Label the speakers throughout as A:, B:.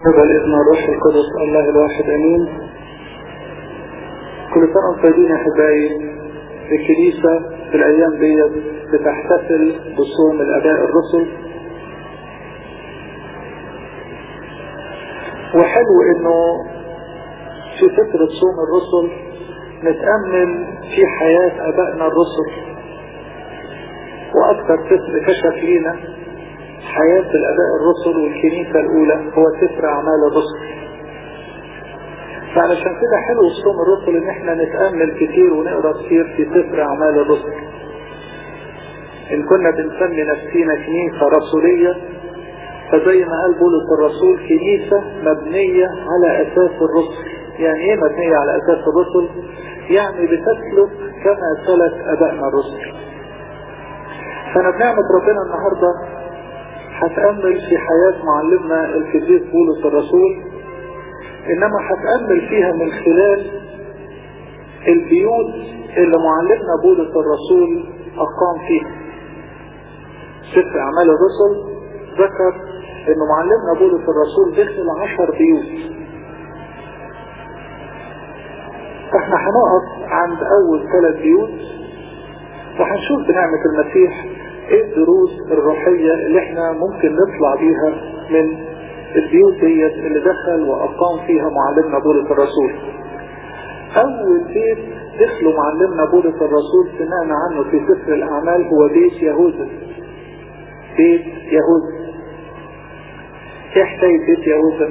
A: هذا الإذن الروح القدس الله الواحد أمين. كل سنة وأنتم طيبين يا أحبائي الكنيسة في الأيام دي بتحتفل بصوم الآباء الرسل. وحلو إنه في فترة صوم الرسل نتأمل في حياة آبائنا الرسل وأكثر قسم كشف لينا حياة الأباء الرسل والكنيسة الأولى هو سفر أعمال الرسل. فعلشان كده حلو صوم الرسل إن إحنا نتأمل كتير ونقرأ كتير في سفر أعمال الرسل. إن كنا بنسمي نفسينا كنيسة رسولية فزي ما قال بولس الرسول كنيسة مبنية على أساس الرسل. يعني إيه مبنية على أساس الرسل؟ يعني بتسلك كما سلك أبائنا الرسل. فأنا بنعمة ربنا النهارده هتأمل في حياة معلمنا القديس بولس الرسول إنما هتأمل فيها من خلال البيوت اللي معلمنا بولس الرسول أقام فيها. سفر أعمال الرسل ذكر إن معلمنا بولس الرسول دخل عشر بيوت. إحنا هنقف عند أول ثلاث بيوت وهنشوف بنعمة المسيح الدروس الروحية اللي إحنا ممكن نطلع بيها من البيوت ديت اللي دخل وأقام فيها معلمنا بولس الرسول؟ أول بيت دخلوا معلمنا بولس الرسول سمعنا عنه في سفر الأعمال هو بيت يهوذا بيت يهوذا إيه حكاية بيت يهوذا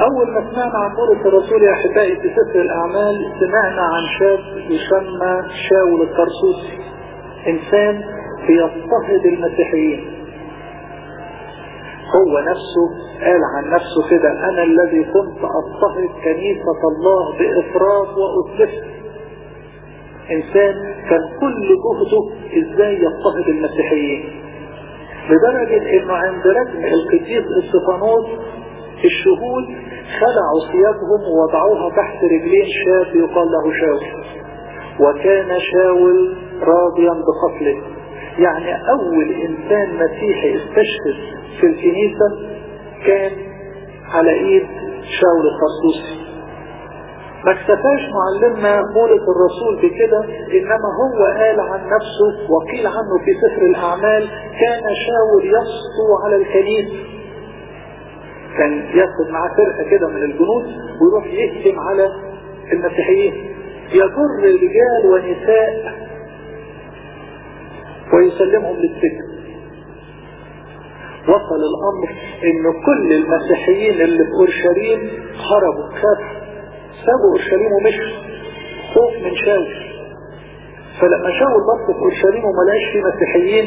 A: أول ما سمعنا عن بولس الرسول يا أحبائي في سفر الأعمال سمعنا عن شاب يسمى شاول الطرسوسي. انسان بيضطهد المسيحيين. هو نفسه قال عن نفسه كده أنا الذي كنت أضطهد كنيسة الله بإفراط واسلفها إنسان كان كل جهده إزاي يضطهد المسيحيين. لدرجة إنه عند رجم القديس استفانوس الشهود خلعوا ثيابهم ووضعوها تحت رجلين شاب يقال له شاول. وكان شاول راضيا بقتله يعني أول إنسان مسيحي استشهد في الكنيسة كان على إيد شاول الطرسوسي ما اكتفاش معلمنا بولس الرسول بكده إنما هو قال عن نفسه وقيل عنه في سفر الأعمال كان شاول يسطو على الكنيسة. كان ياخد معاه فرقة كده من الجنود ويروح يهجم على المسيحيين. يضر رجال ونساء ويسلمهم للسجن وصل الأمر إن كل المسيحيين اللي في أورشليم هربوا خافوا سابوا أورشليم ومشوا. خوف من شاول فلما شاول بص في أورشليم وما لقاش فيه مسيحيين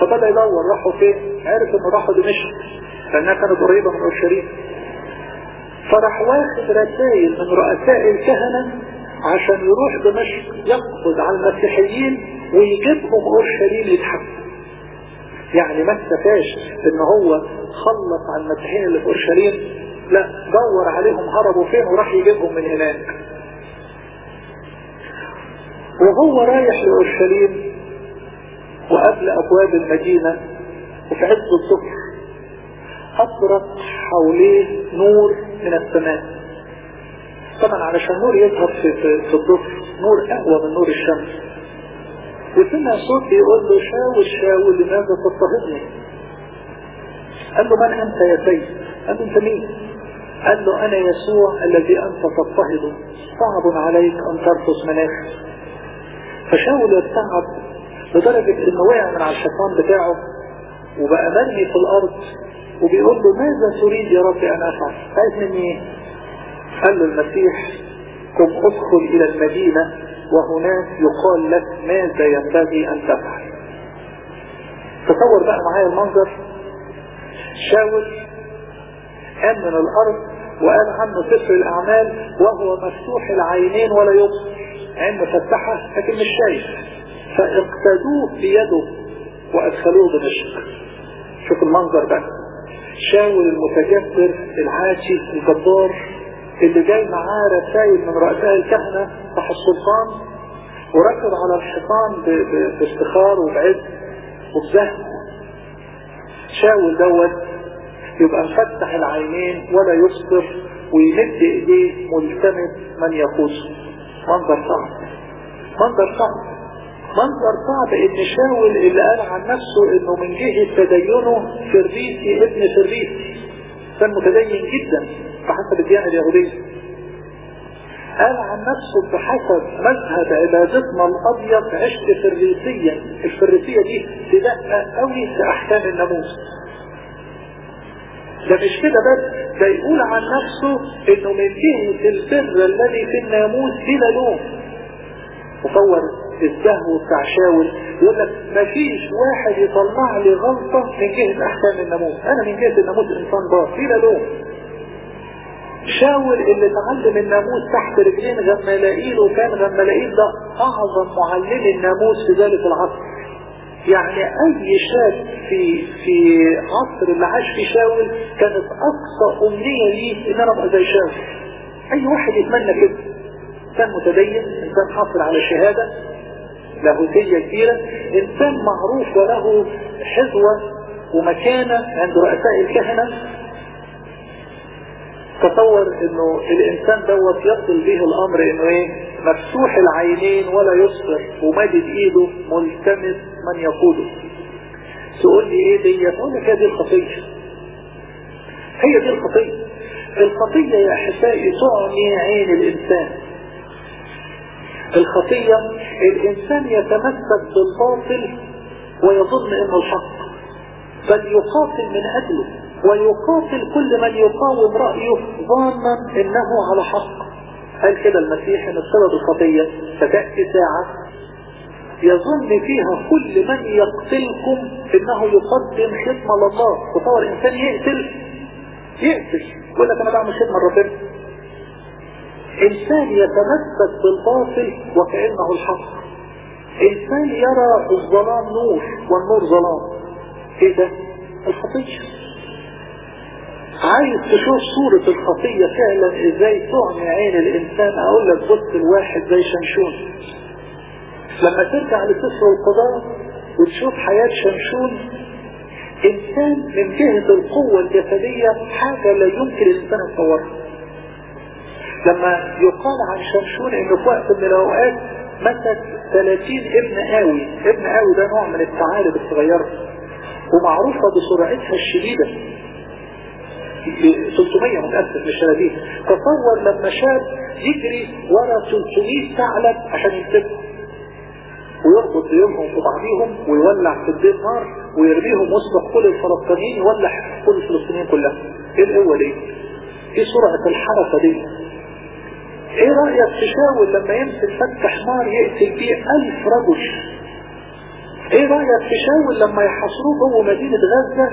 A: فبدأ يدور راحوا فين؟ عرف إنه راحوا دمشق. لأنها كانت قريبة من أورشليم. فراح واخد رسائل من رؤساء الكهنة عشان يروح دمشق يقبض على المسيحيين ويجيبهم اورشليم يتحكم يعني ما اكتفاش ان هو خلص على المسيحيين اللي في اورشليم لا دور عليهم هربوا فين وراح يجيبهم من هناك. وهو رايح لأورشليم وقبل أبواب المدينة وفي عز الظهر أبرق حواليه نور من السماء. طبعا علشان نور يظهر في الظهر نور أقوى من نور الشمس. وسمع صوت بيقول له شاول شاول لماذا تضطهدني؟ قال له من أنت يا سيد؟ قال له أنت مين؟ قال له أنا يسوع الذي أنت تضطهده صعب عليك أن ترفض مناخ. فشاول ارتعب لدرجة إنه وقع من على الحصان بتاعه وبقى مرمي في الأرض وبيقول له ماذا تريد يا رب أن أفعل؟ عايز مني إيه؟ قال له المسيح قم أدخل إلى المدينة. وهناك يقال لك ماذا ينبغي أن تفعل. تصور بقى معايا المنظر. شاول قام من الأرض وقال عنه سفر الأعمال وهو مفتوح العينين ولا يبصر. عين مفتحة لكن مش شايف. فاقتدوه بيده وأدخلوه دمشق شوف المنظر ده. شاول المتجبر العاتي الجبار. اللي جاي معاه رسائل من رؤساء الكهنة تحت السلطان وركب على الحصان بافتخار وبعز وبزهد شاول دوت يبقى مفتح العينين ولا يبصر ويمد إيديه ملتمس من يقوده منظر صعب. منظر صعب. منظر صعب إن شاول اللي قال عن نفسه إنه من جهة تدينه فريسي ابن فريسي كان متدين جدا بحسب الديانة اليهودية قال عن نفسه بحسب مذهب عبادتنا الأبيض عشت فريسيا الفريسية دي تدقق قوي في أحكام الناموس. ده مش كده بس ده يقول عن نفسه إنه من جهة البر الذي في الناموس بلا لوم. تصور الزهو بتاع شاول يقول لك مفيش واحد يطلع لي غلطة من جهة أحكام الناموس. أنا من جهة الناموس انسان بار بلا لوم. شاول اللي اتعلم الناموس تحت رجلين غمالائيل وكان غمالائيل ده أعظم معلم الناموس في ذلك العصر. يعني أي شاب في في عصر اللي عاش فيه شاول كانت أقصى أمنية ليه إن أنا أبقى زي شاول أي واحد يتمنى كده. انسان متدين إنسان حاصل على شهادة. لاهوتية كبيرة انسان معروف وله حزوة ومكانة عند رؤساء الكهنة تصور إنه الإنسان دوت يصل به الأمر إنه إيه؟ مفتوح العينين ولا يبصر ومادد إيده ملتمس من يقوده. تقول لي إيه دي تقول لك هذه الخطية. هي دي الخطية. الخطية يا احبائي تعمي عين الإنسان. الخطية الإنسان يتمسك بالباطل ويظن إنه الحق بل يقاتل من أجله ويقاتل كل من يقاوم رأيه ظانا إنه على حق. قال كده المسيح إن بسبب الخطية؟ ستأتي ساعة يظن فيها كل من يقتلكم إنه يقدم خدمة لله تصور إنسان يقتل يقتل. يقول لك أنا بعمل خدمة لربنا. إنسان يتمسك بالباطل وكأنه الحق. إنسان يرى الظلام نور والنور ظلام. إيه ده؟ الخطية. عايز تشوف صورة الخطية فعلا إزاي تعمي عين الإنسان؟ أقول لك بص الواحد زي شمشون. لما ترجع لسفر القضاء وتشوف حياة شمشون إنسان من جهة القوة الجسدية حاجة لا يمكن الانسان يتصورها. لما يقال عن شمشون إنه في وقت من الأوقات مسك 30 ابن قاوي ابن قاوي ده نوع من الثعالب الصغيرة ومعروفة بسرعتها الشديدة. 300 متأسف مش 30 تصور لما شاب يجري ورا 300 ثعلب عشان يكتبهم ويربط ديونهم في بعضهم ويولع في الدين نار ويرميهم وسط كل الفلسطينيين يولع كل الفلسطينيين كلها. إيه القوة دي؟ إيه سرعة الحركة دي؟ إيه رأيك في شاول لما يمسك فتح نار يقتل بيه ألف رجل؟ إيه رأيك في شاول لما يحاصروه جوه مدينة غزة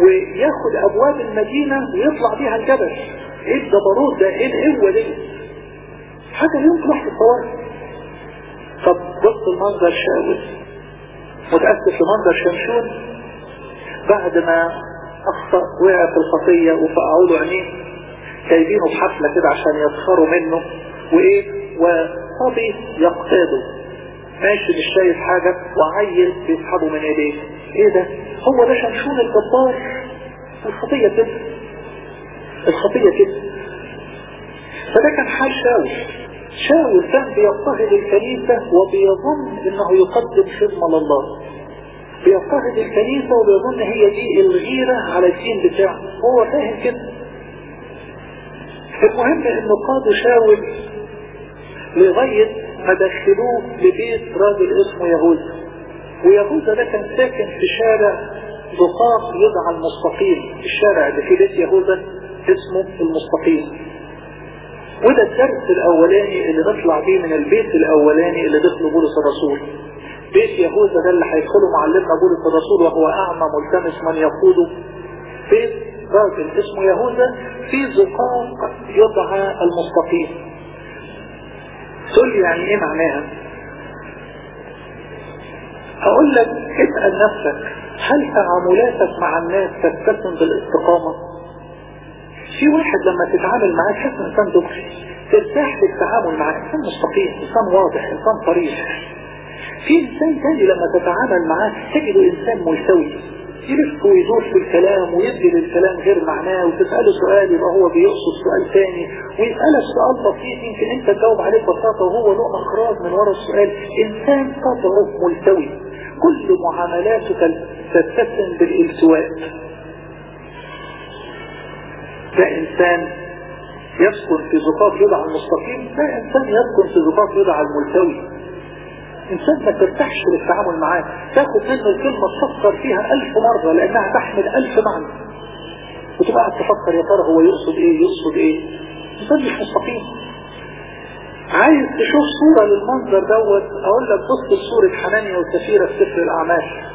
A: وياخد أبواب المدينة ويطلع بيها الجبل؟ إيه الجبروت ده؟ إيه القوة دي؟ حاجة يمكن واحد يتصورها طب بص المنظر شاول متأسف لمنظر شمشون. بعد ما أخطأ وقع في الخطية وفقعوا له عينيه. جايبينه بحفلة كده عشان يسخروا منه وإيه؟ وصبي يقتاده. ماشي مش شايف حاجة وعيل بيسحبه من ايديه إيه ده؟ هو ده شمشون الجبار؟ الخطية كده. الخطية كده. فده كان حال شاول. شاول كان بيضطهد الكنيسة وبيظن إنه يقدم خدمة لله. بيضطهد الكنيسة وبيظن هي دي الغيرة على الدين بتاعه. هو فاهم كده. المهم انه قادوا شاول لغاية ما دخلوه لبيت راجل اسمه يهوذا. ويهوذا ده كان ساكن في شارع دقاق يدعى المستقيم. الشارع اللي في بيت يهوذا اسمه المستقيم. وده الدرس الأولاني اللي نطلع بيه من البيت الأولاني اللي دخله بولس الرسول. بيت يهوذا ده اللي هيدخله معلمنا بولس الرسول وهو أعمى ملتمس من يقوده. بيت راجل اسمه يهوذا في زقاق يدعى المستقيم. تقول لي يعني إيه معناها؟ هقول لك اسأل نفسك هل تعاملاتك مع الناس تتسم بالاستقامة؟ في واحد لما تتعامل معاه تحس إنسان دغري ترتاح في التعامل معاه إنسان مستقيم إنسان واضح إنسان صريح في إنسان تاني لما تتعامل معاه تجده إنسان ملتوي. يلف ويدور في الكلام ويدي للكلام غير معناه وتسأله سؤال يبقى هو بيقصد سؤال تاني. ويسألك سؤال بسيط يمكن انت تجاوب عليه ببساطة وهو له إخراج من ورا السؤال. إنسان طبعه ملتوي. كل معاملاته تتسم بالالتواء. ده إنسان يسكن في زقاق يدعى المستقيم ده إنسان يسكن في زقاق يدعى الملتوي. انسان ما ترتاحش للتعامل معاه. تاخد منه الكلمة تفكر فيها ألف مرة لأنها تحمل ألف معنى. وتبقى قاعد تفكر يا ترى هو يقصد إيه؟ يقصد إيه؟ انسان مش مستقيم. عايز تشوف صورة للمنظر دوت أقول لك بص لصورة حنانيا وسفيرة في سفر الأعمال.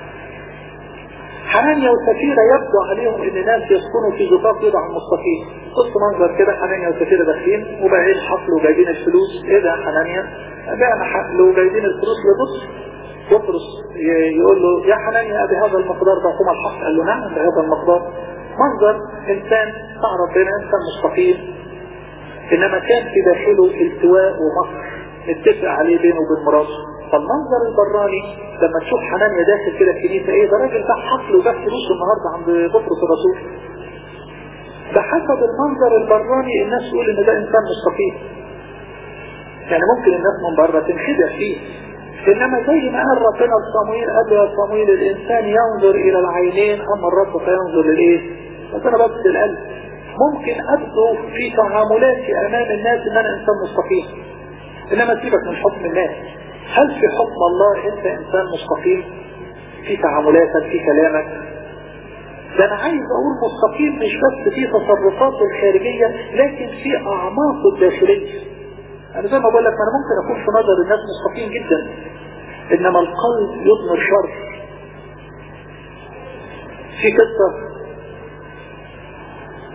A: حنانيا وسفيرة يبدو عليهم إن ناس يسكنوا في زقاق يدعى المستقيم. بص منظر كده حنانيا وسفيرة داخلين وبعدين حفل وجايبين الفلوس. إيه ده حنانيا بعنا حفل وجايبين الفلوس. لبطرس بطرس يقول له يا حنانيا ابي هذا المقدار تعطونا الحق قال له نعم بهذا المقدار. منظر إنسان تعرف بين إنسان مستقيم. إنما كان في داخله التواء ومصر. نتفق عليه بينه وبين مراته. فالمنظر البراني لما تشوف حنانيا داخل كده الكنيسه إيه ده راجل ده حفل وده فلوس النهارده عند بطرس الرسول. بحسب المنظر البراني الناس تقول إن ده إنسان مستقيم. يعني ممكن الناس من بره تنخدع فيه. إنما زي ما قال ربنا لصمويل قال يا صمويل الإنسان ينظر إلى العينين أما الرب فينظر للإيه؟ بس أنا بس القلب ممكن أبدو في تعاملاتي أمام الناس إن أنا إنسان مستقيم. إنما سيبك من حكم الناس. هل في حكم الله أنت إنسان مستقيم في تعاملاتك في كلامك؟ ده أنا عايز أقول مستقيم مش بس في تصرفاته الخارجية لكن في أعماقه الداخلية. أنا زي ما بقول لك أنا ممكن أكون في نظر الناس مستقيم جدا إنما القلب يضمر شر. في قصة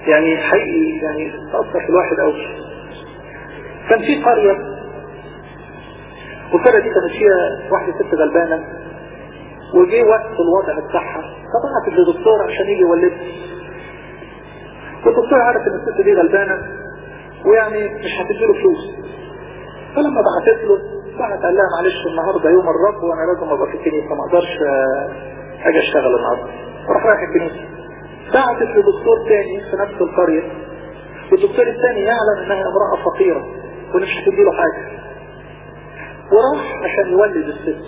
A: يعني حقيقي يعني تأثر في الواحد قوي كان في قرية والقرية دي كانت فيها واحدة ست غلبانة وجي وقت الوضع بتاعها فبعتت لدكتور عشان يجي يولدها والدكتور عارف إن الست دي غلبانة ويعني مش هتديله فلوس. فلما بعتت له بعت قال لها معلش النهارده يوم الرب وأنا لازم أبقى في الكنيسة ما أقدرش أجي أشتغل النهارده. راح رايح الكنيسة. بعتت لدكتور تاني في نفس القرية. والدكتور الثاني يعلم إنها امرأة فقيرة ومش هتديله حاجة. وراح عشان يولد الست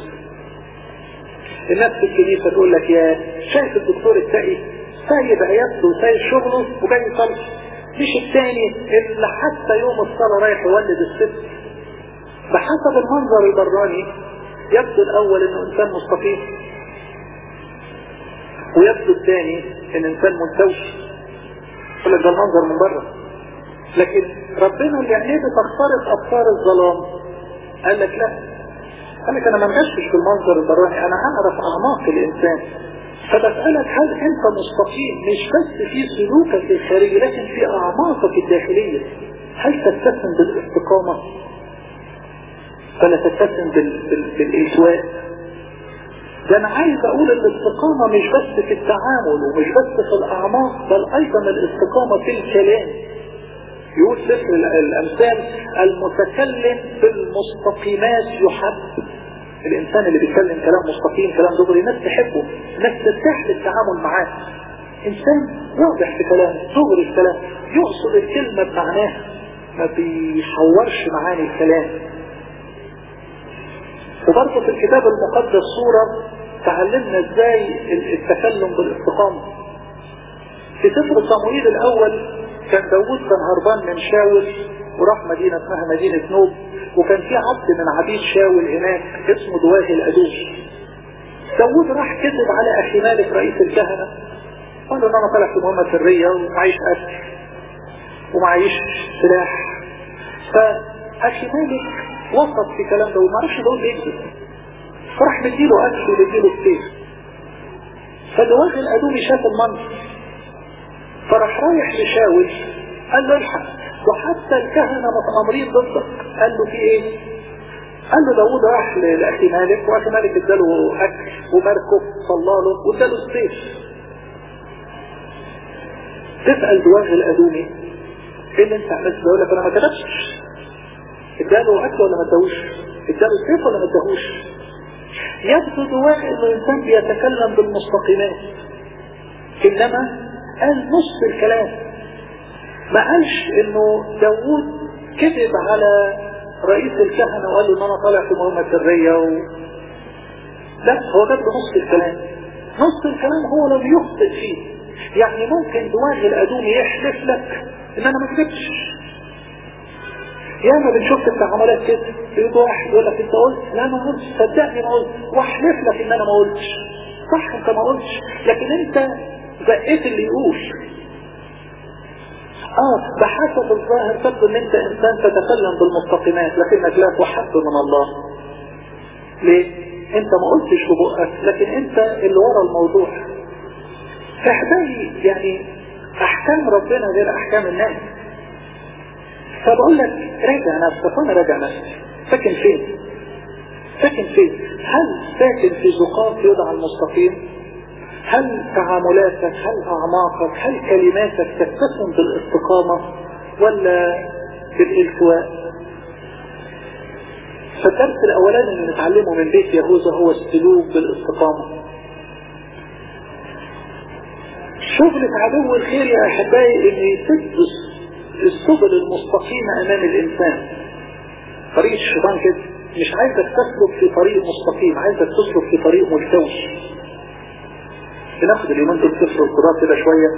A: الناس في الكنيسة تقول لك يا شايف الدكتور التقي سايب عيادته وسايب شغله وجاي يصلي. مش الثاني اللي حتى يوم الصلاة رايح يولد الست بحسب المنظر البراني يبدو الأول إنه إنسان مستقيم ويبدو الثاني إن إنسان ملتوي يقول لك ده المنظر من بره. لكن ربنا اللي عينيه بتخترق افكار الظلام. قال لك لا. قال لك أنا ما مغشش في المنظر البراني أنا أعرف أعماق الإنسان. فبسألك هل أنت مستقيم مش بس في سلوكك الخارجي لكن في أعماقك الداخلية؟ هل تتسم بالاستقامة؟ فلا تتسم بال... بال... بالإسواء ده أنا عايز أقول الاستقامة مش بس في التعامل ومش بس في الأعماق بل أيضا الاستقامة في الكلام. يقول سفر الأمثال المتكلم بالمستقيمات يحب. الإنسان اللي بيتكلم كلام مستقيم كلام دغري الناس تحبه الناس ترتاح للتعامل معاه. إنسان واضح في كلامه دغري في كلامه يقصد الكلمة بمعناها ما بيحورش معاني الكلام. وبرضه في الكتاب المقدس صورة تعلمنا إزاي التكلم بالاستقامة. في سفر صموئيل الأول كان داوود كان هربان من شاول وراح مدينة اسمها مدينة نوب وكان في عبد من عبيد شاول هناك اسمه دواهي الأدوش. داوود راح كذب على أخي مالك رئيس الكهنة. قال له أنا طلع في مهمة سرية ومعيش أكل ومعيش سلاح. فأخي مالك وسط في كلام داود ما عرفش داود يكذب فراح مديله أكل ومديله السيف فدواهي الأدومي شاف المنظر. فراح رايح لشاول قال له الحق. وحتى الكهنة متأمرين ضدك قال له في إيه؟ قال له داود راح لأخي مالك وأخي مالك اداله أكل ومركب صلى له واداله السيف تسأل دواغ الأدومي إيه اللي أنت عملت؟ يقول لك أنا ما كتبتش. اداله أكل ولا ما اداهوش؟ اداله السيف ولا ما اداهوش؟ يبدو دواغ إنه الانسان بيتكلم بالمستقيمات. إنما قال نص الكلام. ما قالش إنه داوود كذب على رئيس الكهنة وقال له ان أنا طالع في مهمة سرية و... لا هو جاب نص الكلام. نص الكلام هو لم يخطئ فيه. يعني ممكن دواغ الادوم يحلف لك إن أنا ما كذبتش. ياما بنشوف التعاملات كده؟ يجي واحد يقول لك أنت قلت لا ما قلتش. صدقني ما قلت. واحلف لك إن أنا ما قلتش. صح أنت ما قلتش. لكن أنت زقيت اللي يقول. آه بحسب الظاهر تبدو إن أنت إنسان تتكلم بالمستقيمات لكنك لا تحب من الله. ليه؟ أنت ما قلتش في بقك لكن أنت اللي ورا الموضوع. فاحبائي يعني أحكام ربنا غير أحكام الناس. فبقول لك راجع نفسك وأنا راجع نفسي. ساكن فين؟ ساكن فين؟ هل ساكن في زقاق يدعى المستقيم؟ هل تعاملاتك هل أعماقك هل كلماتك تتسم بالاستقامة ولا بالالتواء؟ فالدرس الأولاني اللي نتعلمه من بيت يهوذا هو السلوك بالاستقامة. شغلة عدو الخير يا أحبائي إن يسد السبل المستقيمة أمام الإنسان. طريق الشيطان كده مش عايزك تسلك في طريق مستقيم عايزك تسلك في طريق ملتوي بناخد اليومين دول سفر القضاء كده شوية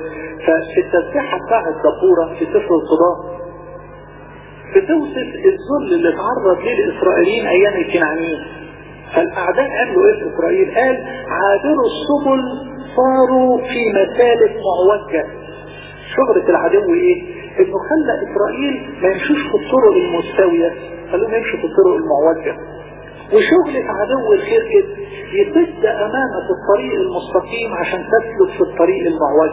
A: ففي التسبيحة بتاع الدبورة في سفر القضاء بتوصف الذل اللي اتعرض ليه الاسرائيليين أيام الكنعانيين. فالأعداء عملوا إيه في إسرائيل؟ قال عابروا السبل صاروا في مسالك معوجة. شغلة العدو إيه؟ إنه خلى إسرائيل ما يمشوش في الطرق المستوية خلوهم يمشوا في الطرق المعوجة. وشغلة عدو الخير كده يسد امامك الطريق المستقيم عشان تسلك في الطريق المعوج.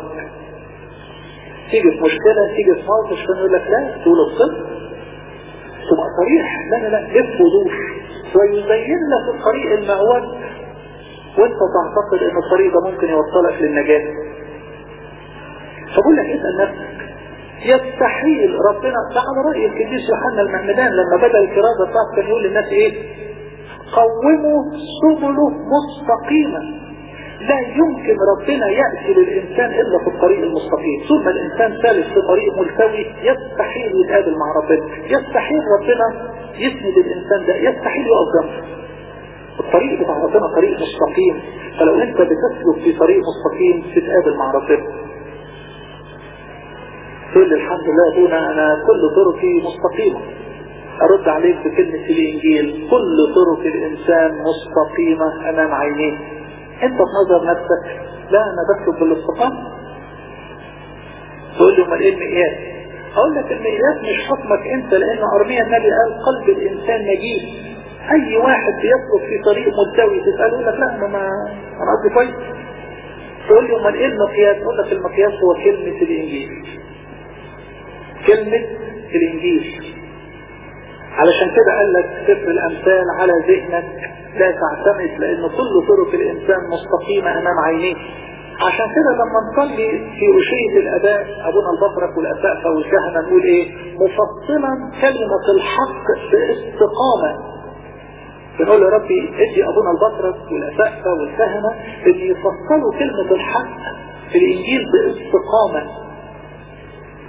A: تيجي في مشكلة تيجي في موقف عشان يقول لك؟ لا تقول الصدق. تبقى صريح. لا لا لا لف ودور ويبين لك الطريق المعوج. وانت تعتقد إن الطريق ده ممكن يوصلك للنجاة. فبقول لك اسأل نفسك. يستحيل ربنا ده على رأي القديس يوحنا المعمدان لما بدأ الكرازة بتاعته كان يقول للناس إيه؟ قوموا سبله مستقيمة لا يمكن ربنا يأتي للإنسان إلا في الطريق المستقيم. ثم الإنسان سالك في طريق ملتوي يستحيل يتقابل مع ربنا. يستحيل ربنا يسند الإنسان ده. يستحيل يقف جنبه الطريق بتاع ربنا طريق مستقيم. فلو أنت بتسلك في طريق مستقيم تتقابل مع ربنا. تقول الحمد لله ابونا أنا كل طرقي مستقيمة. أرد عليك بكلمة الإنجيل كل طرق الإنسان مستقيمة أمام عينيه. أنت في نظر نفسك لا أنا بسلك بالاستقامة تقول لي أمال إيه المقياس؟ أقول لك المقياس مش حكمك أنت لأن أرميا النبي قال قلب الإنسان نجيب. أي واحد بيسلك في طريق ملتوي تسأله لك لا ما أنا قصدي كويس. تقول لي أمال إيه المقياس؟ أقول لك المقياس هو كلمة الإنجيل. كلمة الإنجيل. علشان كده قال لك سفر الأمثال على ذهنك لا تعتمد لأن كل طرق الإنسان مستقيمة أمام عينيه. عشان كده لما نصلي في أشية الأداء أبونا البطرك والأسقفة والكهنة نقول إيه؟ مفصلا كلمة الحق باستقامة. بنقول يا ربي ادي أبونا البطرك والأسقفة والكهنة إن يفصلوا كلمة الحق في الإنجيل باستقامة.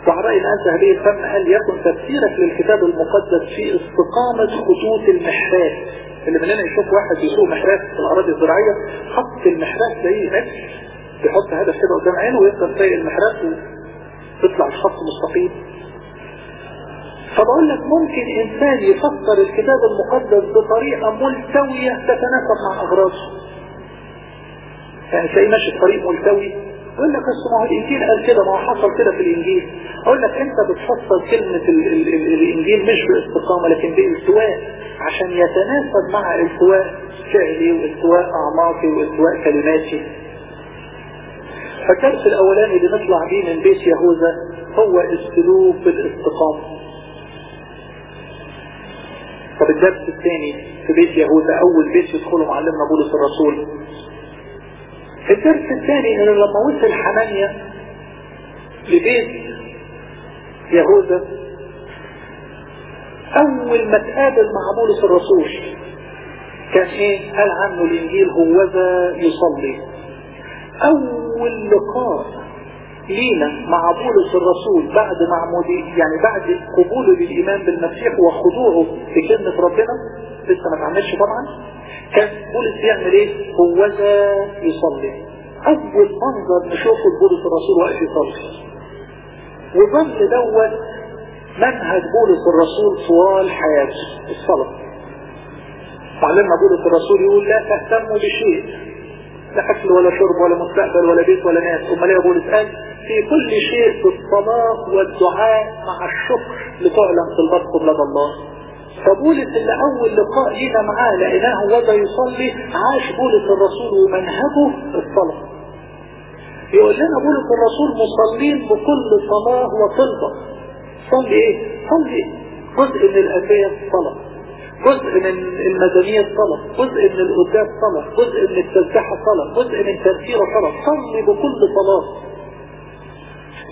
A: وعرأي الآن ذهبية الفم قال يكن تفسيرك للكتاب المقدس في استقامة خطوط المحراث اللي مننا يشوف واحد يسوق محراث في الأراضي الزراعية خط المحراث زي متر يحط هدف كده قدام عينه ويفضل سايق المحراث ويطلع الخط مستقيم. فبقول لك ممكن إنسان يفسر الكتاب المقدس بطريقة ملتوية تتناسب مع أغراضه. يعني تلاقيه ماشي في طريق ملتوي يقول لك بس ما هو الانجيل قال كده ما هو حصل كده في الإنجيل. أقول لك أنت بتفصل كلمة ال ال ال الإنجيل مش باستقامة لكن بالتواء عشان يتناسب مع التواء فعلي والتواء أعماقي والتواء كلماتي. فالدرس الأولاني اللي نطلع بيه من بيت يهوذا هو السلوك بالاستقامة طب الدرس الثاني في بيت يهوذا أول بيت يدخله معلمنا بولس الرسول. الدرس الثاني انه لما وصل حنانيا لبيت يهوذا. أول ما تقابل مع بولس الرسول كان إيه؟ قال عنه الإنجيل هوذا يصلي. أول لقاء لينا مع بولس الرسول بعد معمودي يعني بعد قبوله للإيمان بالمسيح وخضوعه لكلمة ربنا لسه ما تعملش طبعا. كان بولس يعمل إيه؟ هو ذا يصلي. أول منظر نشوفه بولس الرسول واقف يصلي. وظل دوت منهج بولس الرسول طوال حياته الصلاة. معلمنا بولس الرسول يقول لا تهتموا بشيء. لا أكل ولا شرب ولا مستقبل ولا بيت ولا ناس. أمال إيه بولس؟ قال في كل شيء بالصلاة والدعاء مع الشكر لتعلم في البطن لدى الله. فبولس اللي اول لقاء لينا معاه لقيناه وضع يصلي عاش بولس الرسول ومنهجه الصلاة. يقول لنا بولس الرسول مصلين بكل صلاة وطلبة صلي إيه؟ صلي. جزء من الأنبياء صلاة. جزء من المدنية صلاة. جزء من القداس صلاة. جزء من التسبيحة صلاة. جزء من تذكير صلاة. صلي بكل صلاة.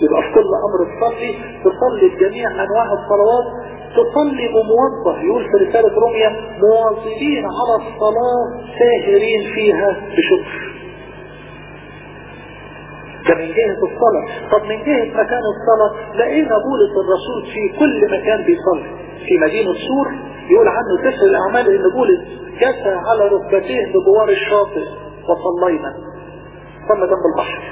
A: يبقى في كل أمر تصلي تصلي بجميع أنواع الصلوات تصلي بموظف يقول في رسالة روميا مواظبين على الصلاة ساهرين فيها بشكر. ده من جهة الصلاة. طب من جهة مكان الصلاة لقينا بولس الرسول في كل مكان بيصلي. في مدينة سور يقول عنه سفر الأعمال إن بولس جثى على ركبتيه بجوار الشاطئ وصلينا. صلى جنب البحر.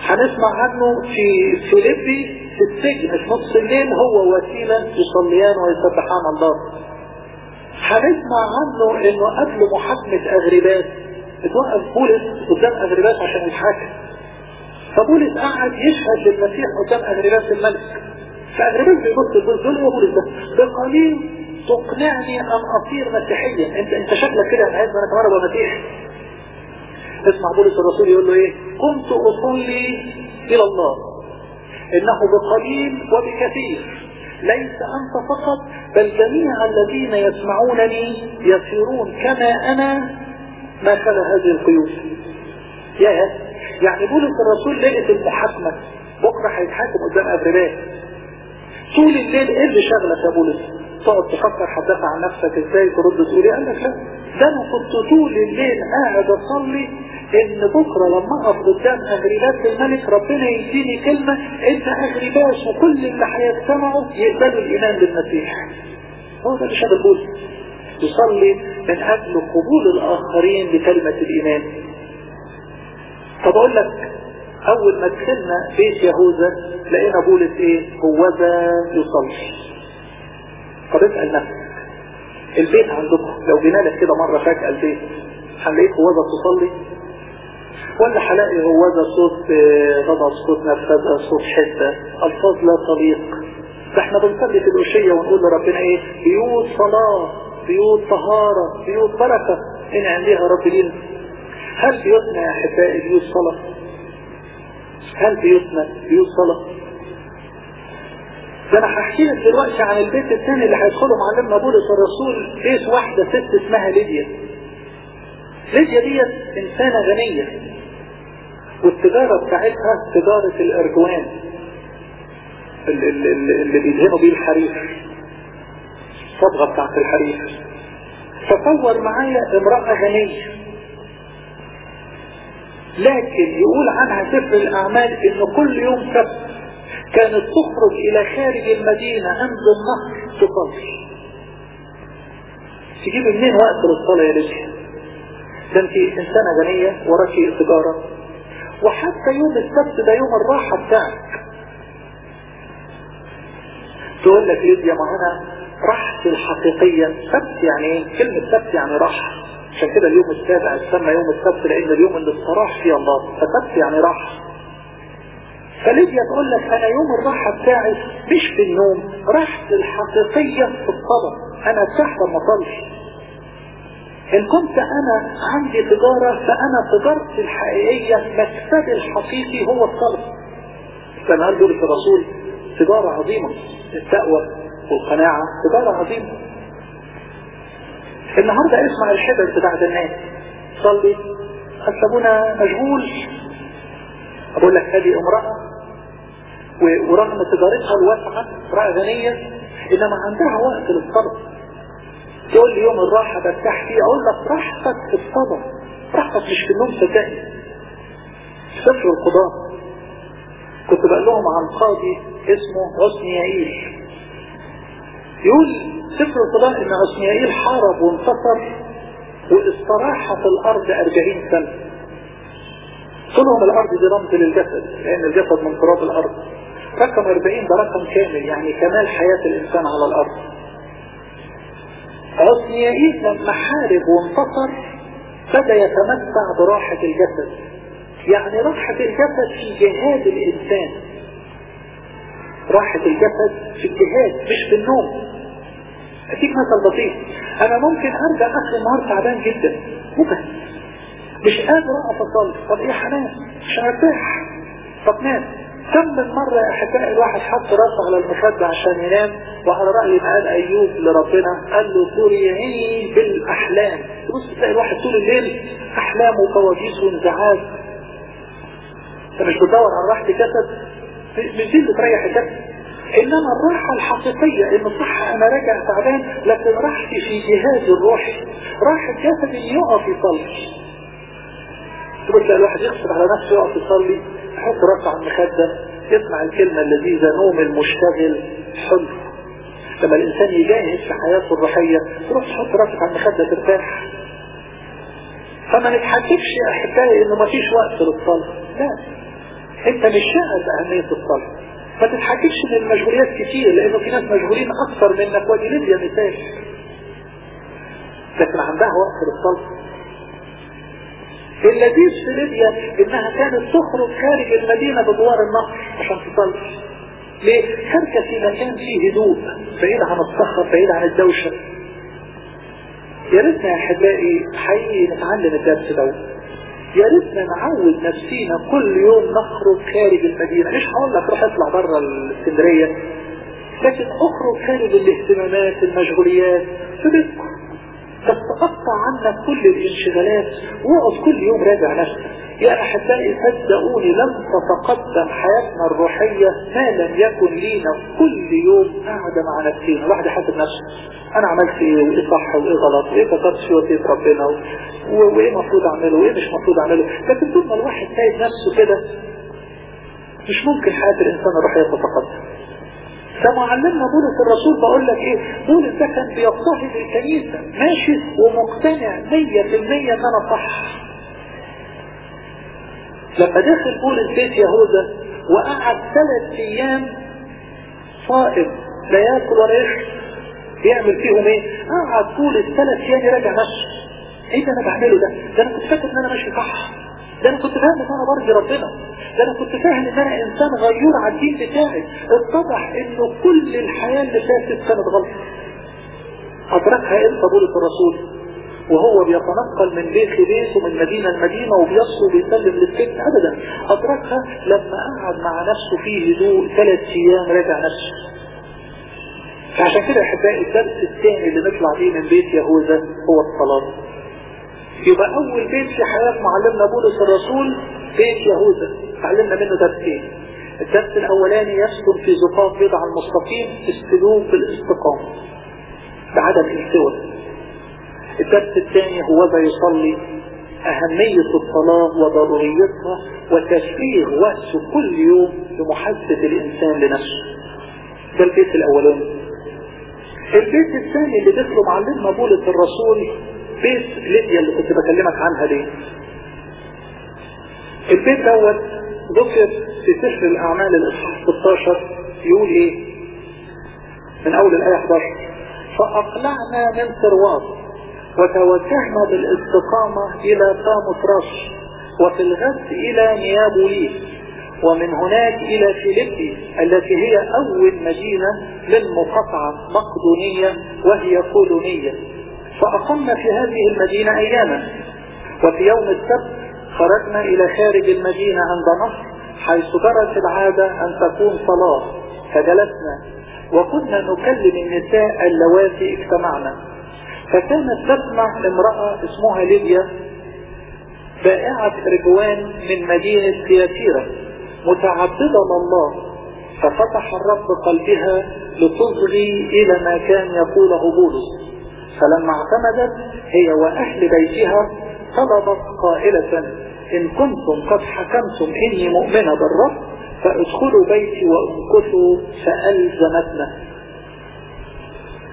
A: هنسمع عنه في فيليبي في السجن في نص الليل هو وسيلة يصليان ويسبحان الله. هنسمع عنه إنه قبل محاكمة اغرباس اتوقف بولس قدام اغرباس عشان يتحاكم. فبولس قعد يشهد للمسيح قدام اغرباس الملك. فاغرباس بيبص البولس يقول يا بولس ده بقليل تقنعني أن أصير مسيحيا انت أنت شكلك كده عايز أنا كمان أبقى مسيحي اسمع بولس الرسول يقول له إيه؟ كنت أصلي إلى الله. إنه بقليل وبكثير. ليس أنت فقط بل جميع الذين يسمعونني يصيرون كما أنا ما خلا هذه القيود. يا يعني بولس الرسول ليلة المحاكمة بكرة هيتحاكم قدام أبرباء طول الليل إيه اللي شغلك يا بولس؟ تقعد تفكر هتدافع عن نفسك إزاي ترد تقول إيه؟ قال لك لا. ده أنا كنت طول الليل قاعد أصلي إن بكرة لما اقف قدام اغرباس الملك ربنا يديني كلمة إن اغرباس وكل اللي هيجتمعوا يقبلوا الإيمان بالمسيح. هو ده شغل بولس يصلي من أجل قبول الآخرين لكلمة الإيمان. طب أقول لك أول ما دخلنا بيت يهوذا لقينا بولس إيه؟ هو ذا يصلي. طب اسأل نفسك. البيت عندكم. لو جينا لك كده مرة فجأة البيت هنلاقيك ذا تصلي. ولا هلاقي هو ذا صوت غضب صوت نرفزة صوت حدة ألفاظ لا تليق. ده إحنا بنصلي في العشيه ونقول لربنا إيه؟ بيوت صلاة بيوت طهارة بيوت بركة. إن عندها رب لينا. هل بيوتنا يا احبائي بيوت صلاة؟ هل بيوتنا بيوت صلاة؟ ده أنا هحكي لك دلوقتي عن البيت الثاني اللي هيدخله معلمنا بولس الرسول بيت واحدة ست اسمها ليديا. ليديا ديت إنسانة غنية. والتجارة بتاعتها تجارة الأرجوان. اللي, اللي, بيدهنوا بيه الحرير. الصبغه بتاعت الحرير. تصور معايا امرأة غنية. لكن يقول عنها سفر الأعمال ان كل يوم سبت. كانت تخرج إلى خارج المدينة عند النهر تصلي تجيب منين وقت للصلاة يا ليديا ده انت إنسانة غنية وراكي تجارة. وحتى يوم السبت ده يوم الراحة بتاعك. تقول لك ليديا ما هنا راحتي الحقيقية. سبت يعني إيه؟ كلمة سبت يعني راحة. عشان كده اليوم السابع اتسمى يوم السبت لأن اليوم اللي استراح فيه الله. فسبت يعني راحة. فليديا تقول لك أنا يوم الراحة بتاعي مش في النوم راحتي الحقيقية في الصلاة أنا تحت ما اصلي إن كنت أنا عندي تجارة فأنا تجارتي الحقيقية مكسبي الحقيقي هو الصلاة كان قال دولة الرسول تجارة عظيمة. التقوى والقناعة تجارة عظيمة. النهاردة اسمع الحدث بتاعت الناس صلي. حسبونا مشغول. أقول لك هذه امرأة ورغم تجارتها الواسعة امرأة غنية إنما عندها وقت للصلاة تقول لي يوم الراحة برتاح فيه أقول لك راحتك في الصلاة راحتك مش في النوم صدقني سفر القضاء. كنت بقول لهم عن قاضي اسمه عثنيائيل يقول سفر القضاء إن عثنيائيل حارب وانتصر واستراح في الأرض أربعين سنة. كلهم الأرض دي رمز للجسد لأن الجسد من تراب الأرض. رقم 40 ده رقم كامل يعني كمال حياة الإنسان على الأرض. عثنيائيل لما حارب وانتصر بدأ يتمتع براحة الجسد. يعني راحة الجسد في جهاد الإنسان. راحة الجسد في الجهاد مش في النوم. أديك مثل بسيط. أنا ممكن أرجع آخر النهار تعبان جدا ممكن مش قادر أقف أصلي طب إيه حنان مش هرتاح طب نام من مرة أحبائي الواحد حط راسه على المخدة عشان ينام وعلى رأي قال أيوب لربنا؟ قال له تريعيني بالأحلام. تبص تلاقي الواحد طول الليل أحلام وكوابيس وانزعاج. أنت مش بتدور على راحة دي اللي تريح الجسد؟ إنما الراحة الحقيقية إن صح أنا راجع تعبان لكن راحتي في جهاز الروحي. راحة جسدي يقف يصلي تبص تلاقي الواحد يغصب على نفسه يقف يصلي يحط راسه على المخدة يسمع الكلمة اللذيذة نوم المشتغل حلو لما الإنسان يجاهد في حياته الروحية تروح تحط راسك على المخدة ترتاح فما نتحكمش يا أحبائي إنه ما فيش وقت للصلاة لا. أنت مش شاعر بأهمية الصلاة. ما تتحكمش إن المشغوليات كتير لأنه في ناس مشغولين أكثر منك ودي ليبيا مثال لكن عندها وقت للصلاة اللذيذ في ليبيا إنها كانت تخرج خارج المدينة بدوار النهر عشان تصلي ليه؟ خارجة في مكان فيه هدوء بعيد عن الصخر بعيد عن الدوشة. يا ريتنا يا احبائي حقيقي نتعلم الدرس ده. يا ريتنا نعود نفسينا كل يوم نخرج خارج المدينة. مش هقول لك روح اطلع بره الإسكندرية لكن اخرج خارج الاهتمامات المشغوليات. في بيتكم بس تقطع عنك كل الانشغالات واقعد كل يوم راجع نفسك. يا احبائي صدقوني لن تتقدم حياتنا الروحية ما لم يكن لينا كل يوم قاعدة مع نفسنا الواحد يحاسب نفسه. أنا عملت إيه؟ وايه صح وإيه غلط؟ وايه كسرت في وصية ربنا وإيه المفروض أعمله؟ وايه مش المفروض أعمله؟ لكن طول ما الواحد سايب نفسه كده مش ممكن حياة الإنسان الروحية تتقدم. فمعلمنا بولس الرسول بقول لك إيه؟ بولس ده كان بيضطهد الكنيسة. ماشي؟ ومقتنع مية في المية إن أنا صح. لما دخل بولس بيت يهوذا وقعد ثلاث أيام صائم. لا يأكل ولا يشرب. يعمل فيهم إيه؟ قعد طول الثلاث أيام يراجع نفسه. إيه ده أنا بعمله ده؟ ده أنا كنت فاكر إن أنا ماشي صح. ده أنا كنت فاهم إن أنا برضي ربنا. ده أنا كنت فاهم إن أنا إنسان غيور على الدين بتاعي. اتضح انه كل الحياة اللي فاتت كانت غلط. أدركها إمتى بولس الرسول؟ وهو بيتنقل من بيت لبيت ومن مدينة لمدينة وبيصل وبيسلم للسجن ابدا. أدركها لما قعد مع نفسه في هدوء ثلاث أيام راجع نفسه. فعشان كده احبائي الدرس الثاني اللي نطلع بيه من بيت يهوذا هو الصلاة. يبقى أول بيت في حياة معلمنا بولس الرسول بيت يهوذا. تعلمنا منه درسين الدرس الأولاني يسكن في زقاق بضع المستقيم السلوك بالاستقامة بعدم السوى الدرس الثاني هو ذا يصلي أهمية الصلاة وضروريتها وتفريغ وقته كل يوم لمحاسبة الإنسان لنفسه. ده البيت الأولاني. البيت الثاني اللي دخله معلمنا بولس الرسول بيت ليبيا اللي كنت بكلمك عنها دي. البيت دوت ذكر في سفر الأعمال الإصحاح 16 يقول إيه؟ من أول الآية 11 فأقلعنا من سرواط وتوجهنا بالإستقامة إلى ساموتراس وفي الغد إلى نيابوليس ومن هناك إلى فيليبي التي هي أول مدينة للمقاطعة مقدونية وهي كولونية. فأقمنا في هذه المدينة أياما. وفي يوم السبت خرجنا إلى خارج المدينة عند نصر حيث جرت العادة أن تكون صلاة. فجلسنا وكنا نكلم النساء اللواتي اجتمعنا. فكانت تسمع امرأة اسمها ليبيا بائعة رجوان من مدينة سياتيرا متعبدة لله. ففتح الرب قلبها لتصغي إلى ما كان يقوله بولس. فلما اعتمدت هي وأهل بيتها طلبت قائلة إن كنتم قد حكمتم إني مؤمنة بالرب فأدخلوا بيتي وامكثوا فألزمتنا.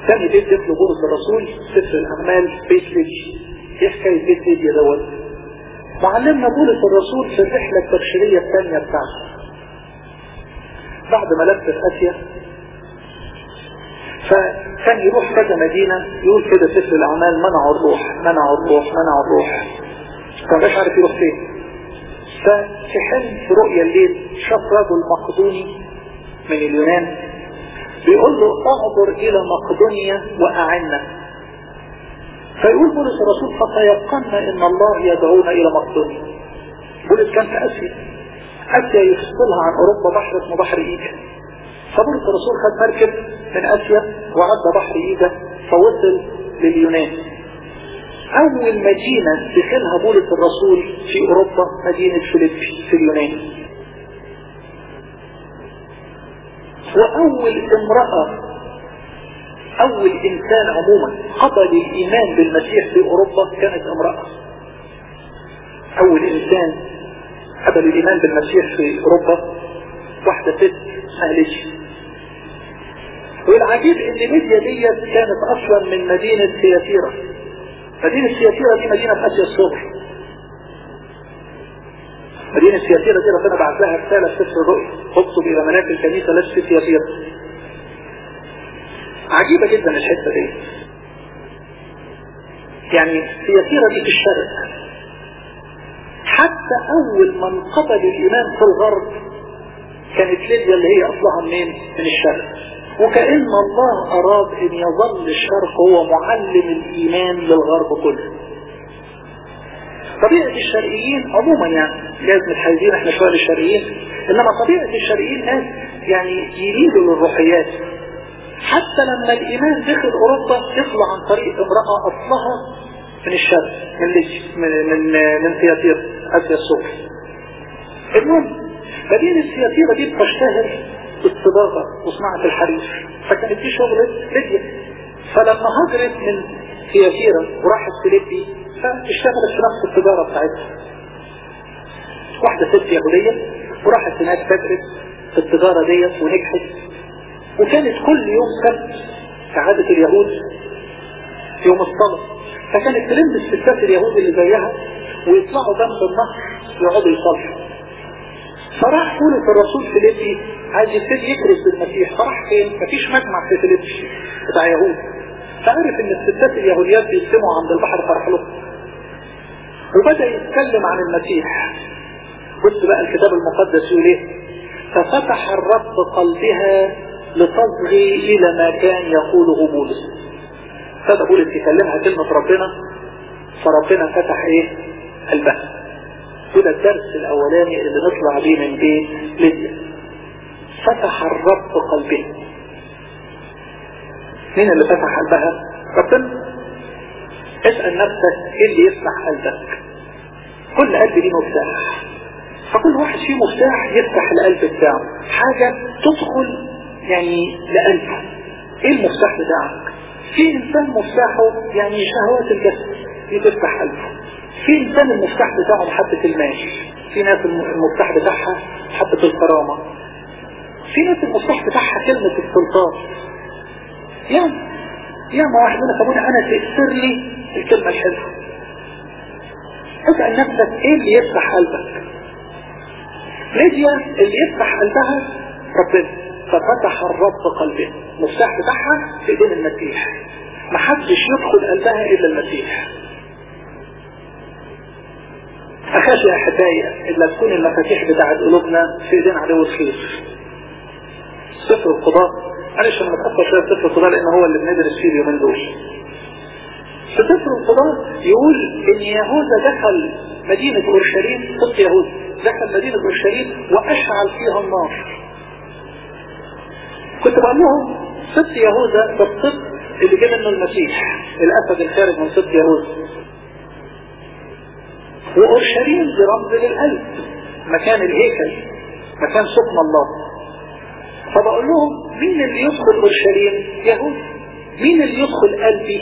A: ثاني بيت دخل بولس الرسول سفر الأعمال بيت ليدي إيه حكاية بيت ليدي دوت معلمنا بولس الرسول في الرحلة التبشيرية الثانية بتاعته. بعد ما لف في آسيا فكان يروح كذا مدينة يقول كده سفر الأعمال منعوا الروح منعوا الروح منعوا الروح. كان مش عارف يروح فين. ففي حلم في رؤيا الليل شاف رجل مقدوني من اليونان بيقول له أعبر إلى مقدونيا وأعنا. فيقول بولس الرسول فتيقنا إن الله يدعونا إلى مقدونيا. بولس كان في آسيا. آسيا يفصلها عن أوروبا بحر اسمه بحر إيجا. فبولس الرسول خد مركب من آسيا وعدى بحر ايجا فوصل لليونان. أول مدينة دخلها بولس الرسول في أوروبا مدينة فيليبي في اليونان. وأول امرأة أول إنسان عموما قبل الإيمان بالمسيح في أوروبا كانت امرأة. أول إنسان قبل الإيمان بالمسيح في أوروبا. واحدة ست ليديا والعجيب إن ليديا ديت كانت أصلا من مدينة سياتيرا. مدينة سياتيرا دي مدينة في آسيا الصغرى. مدينة سياتيرا دي ربنا بعت لها رسالة في سفر الرؤيا. اكتب إلى مناك الكنيسة لست سياتيرا. عجيبة جدا الحتة دي. يعني سياتيرا دي في الشرق. حتى أول من قبل الايمان في الغرب كانت ليبيا اللي هي أصلها منين؟ من الشرق. وكأن الله أراد أن يظل الشرق هو معلم الإيمان للغرب كله. طبيعة الشرقيين عموما يعني لازم متحيزين إحنا شوية للشرقيين إنما طبيعة الشرقيين ناس يعني يميلوا للروحيات. حتى لما الإيمان دخل أوروبا يطلع عن طريق امرأة أصلها من الشرق من ليج من من سياتير اسيا الصغرى المهم مدينة سياتيرا دي بتشتهر بالصباغة وصناعة الحرير. فكانت دي شغلة ليبيا. فلما هجرت من سياتيرا وراحت فيليبي فاشتغلت في نفس التجارة بتاعتها. واحدة ست يهودية وراحت هناك تدرس في التجارة ديت ونجحت. وكانت كل يوم سبت كعادة اليهود يوم الصلاة. فكانت تلم الستات اليهود اللي زيها ويطلعوا جنب النهر يقعدوا يصلوا. فراح بولس الرسول فيليبي عايز يبتدي يكرز بالمسيح فراح فين؟ مفيش مجمع في فيليبي بتاع يهود. فعرف إن الستات اليهوديات بيجتمعوا عند البحر فرح له وبدأ يتكلم عن المسيح. بص بقى الكتاب المقدس يقول إيه؟ ففتح الرب قلبها لتصغي إلى ما كان يقوله بولس. ابتدى بولس يكلمها كلمة ربنا. فربنا فتح إيه؟ قلبها. وده الدرس الأولاني اللي نطلع بيه من بيت ليبيا. فتح الرب قلبها مين اللي فتح قلبها؟ ربنا. اسأل نفسك إيه اللي يفتح قلبك؟ كل قلب ليه مفتاح. فكل واحد فيه مفتاح يفتح القلب بتاعه. حاجة تدخل يعني لقلبه إيه المفتاح بتاعك؟ في إنسان مفتاحه يعني شهوات الجسد دي تفتح قلبه في إنسان المفتاح بتاعه محبة المال. في ناس المفتاح بتاعها محبة الكرامة. في ناس المفتاح بتاعها كلمة السلطان. يعني يا ما واحد منك ابونا أنا تأثر لي الكلمة الحلوة. اسأل نفسك إيه اللي يفتح قلبك؟ ليديا اللي يفتح قلبها ربنا. ففتح الرب قلبها المفتاح بتاعها في إيدين المسيح. محدش يدخل قلبها إلا المسيح. اخاف يا احبائي إلا تكون المفاتيح بتاعت قلوبنا في ايدين عدو الخير سفر القضاء. معلش أنا متأثر شوية سفر القضاء؟ لأن هو اللي بندرس فيه اليومين دول. في سفر القضاء يقول إن يهوذا دخل مدينة أورشليم ست يهوذا دخل مدينة أورشليم وأشعل فيها النار. كنت بقول لهم ست يهوذا ده اللي جه منه المسيح الأسد الخارج من ست يهوذا وأورشليم دي رمز للقلب. مكان الهيكل مكان سكن الله. فبقول لهم مين اللي يدخل اورشليم يهود. مين اللي يدخل قلبي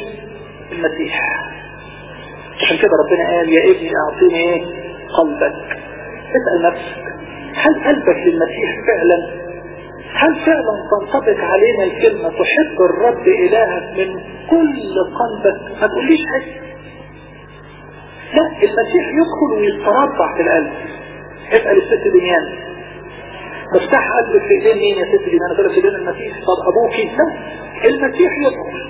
A: المسيح؟ عشان كده ربنا قال يا ابني أعطيني إيه؟ قلبك. اسأل نفسك هل قلبك للمسيح فعلا؟ هل فعلا تنطبق علينا الكلمة تحب الرب إلهك من كل قلبك ما تقوليش حاجة. لا المسيح يدخل ويتربع في القلب. اسأل الست دنيان مفتاح قلبك في ايدين مين يا ست دنيان أنا في ايدين المسيح. طب ابوكي لا المسيح يدخل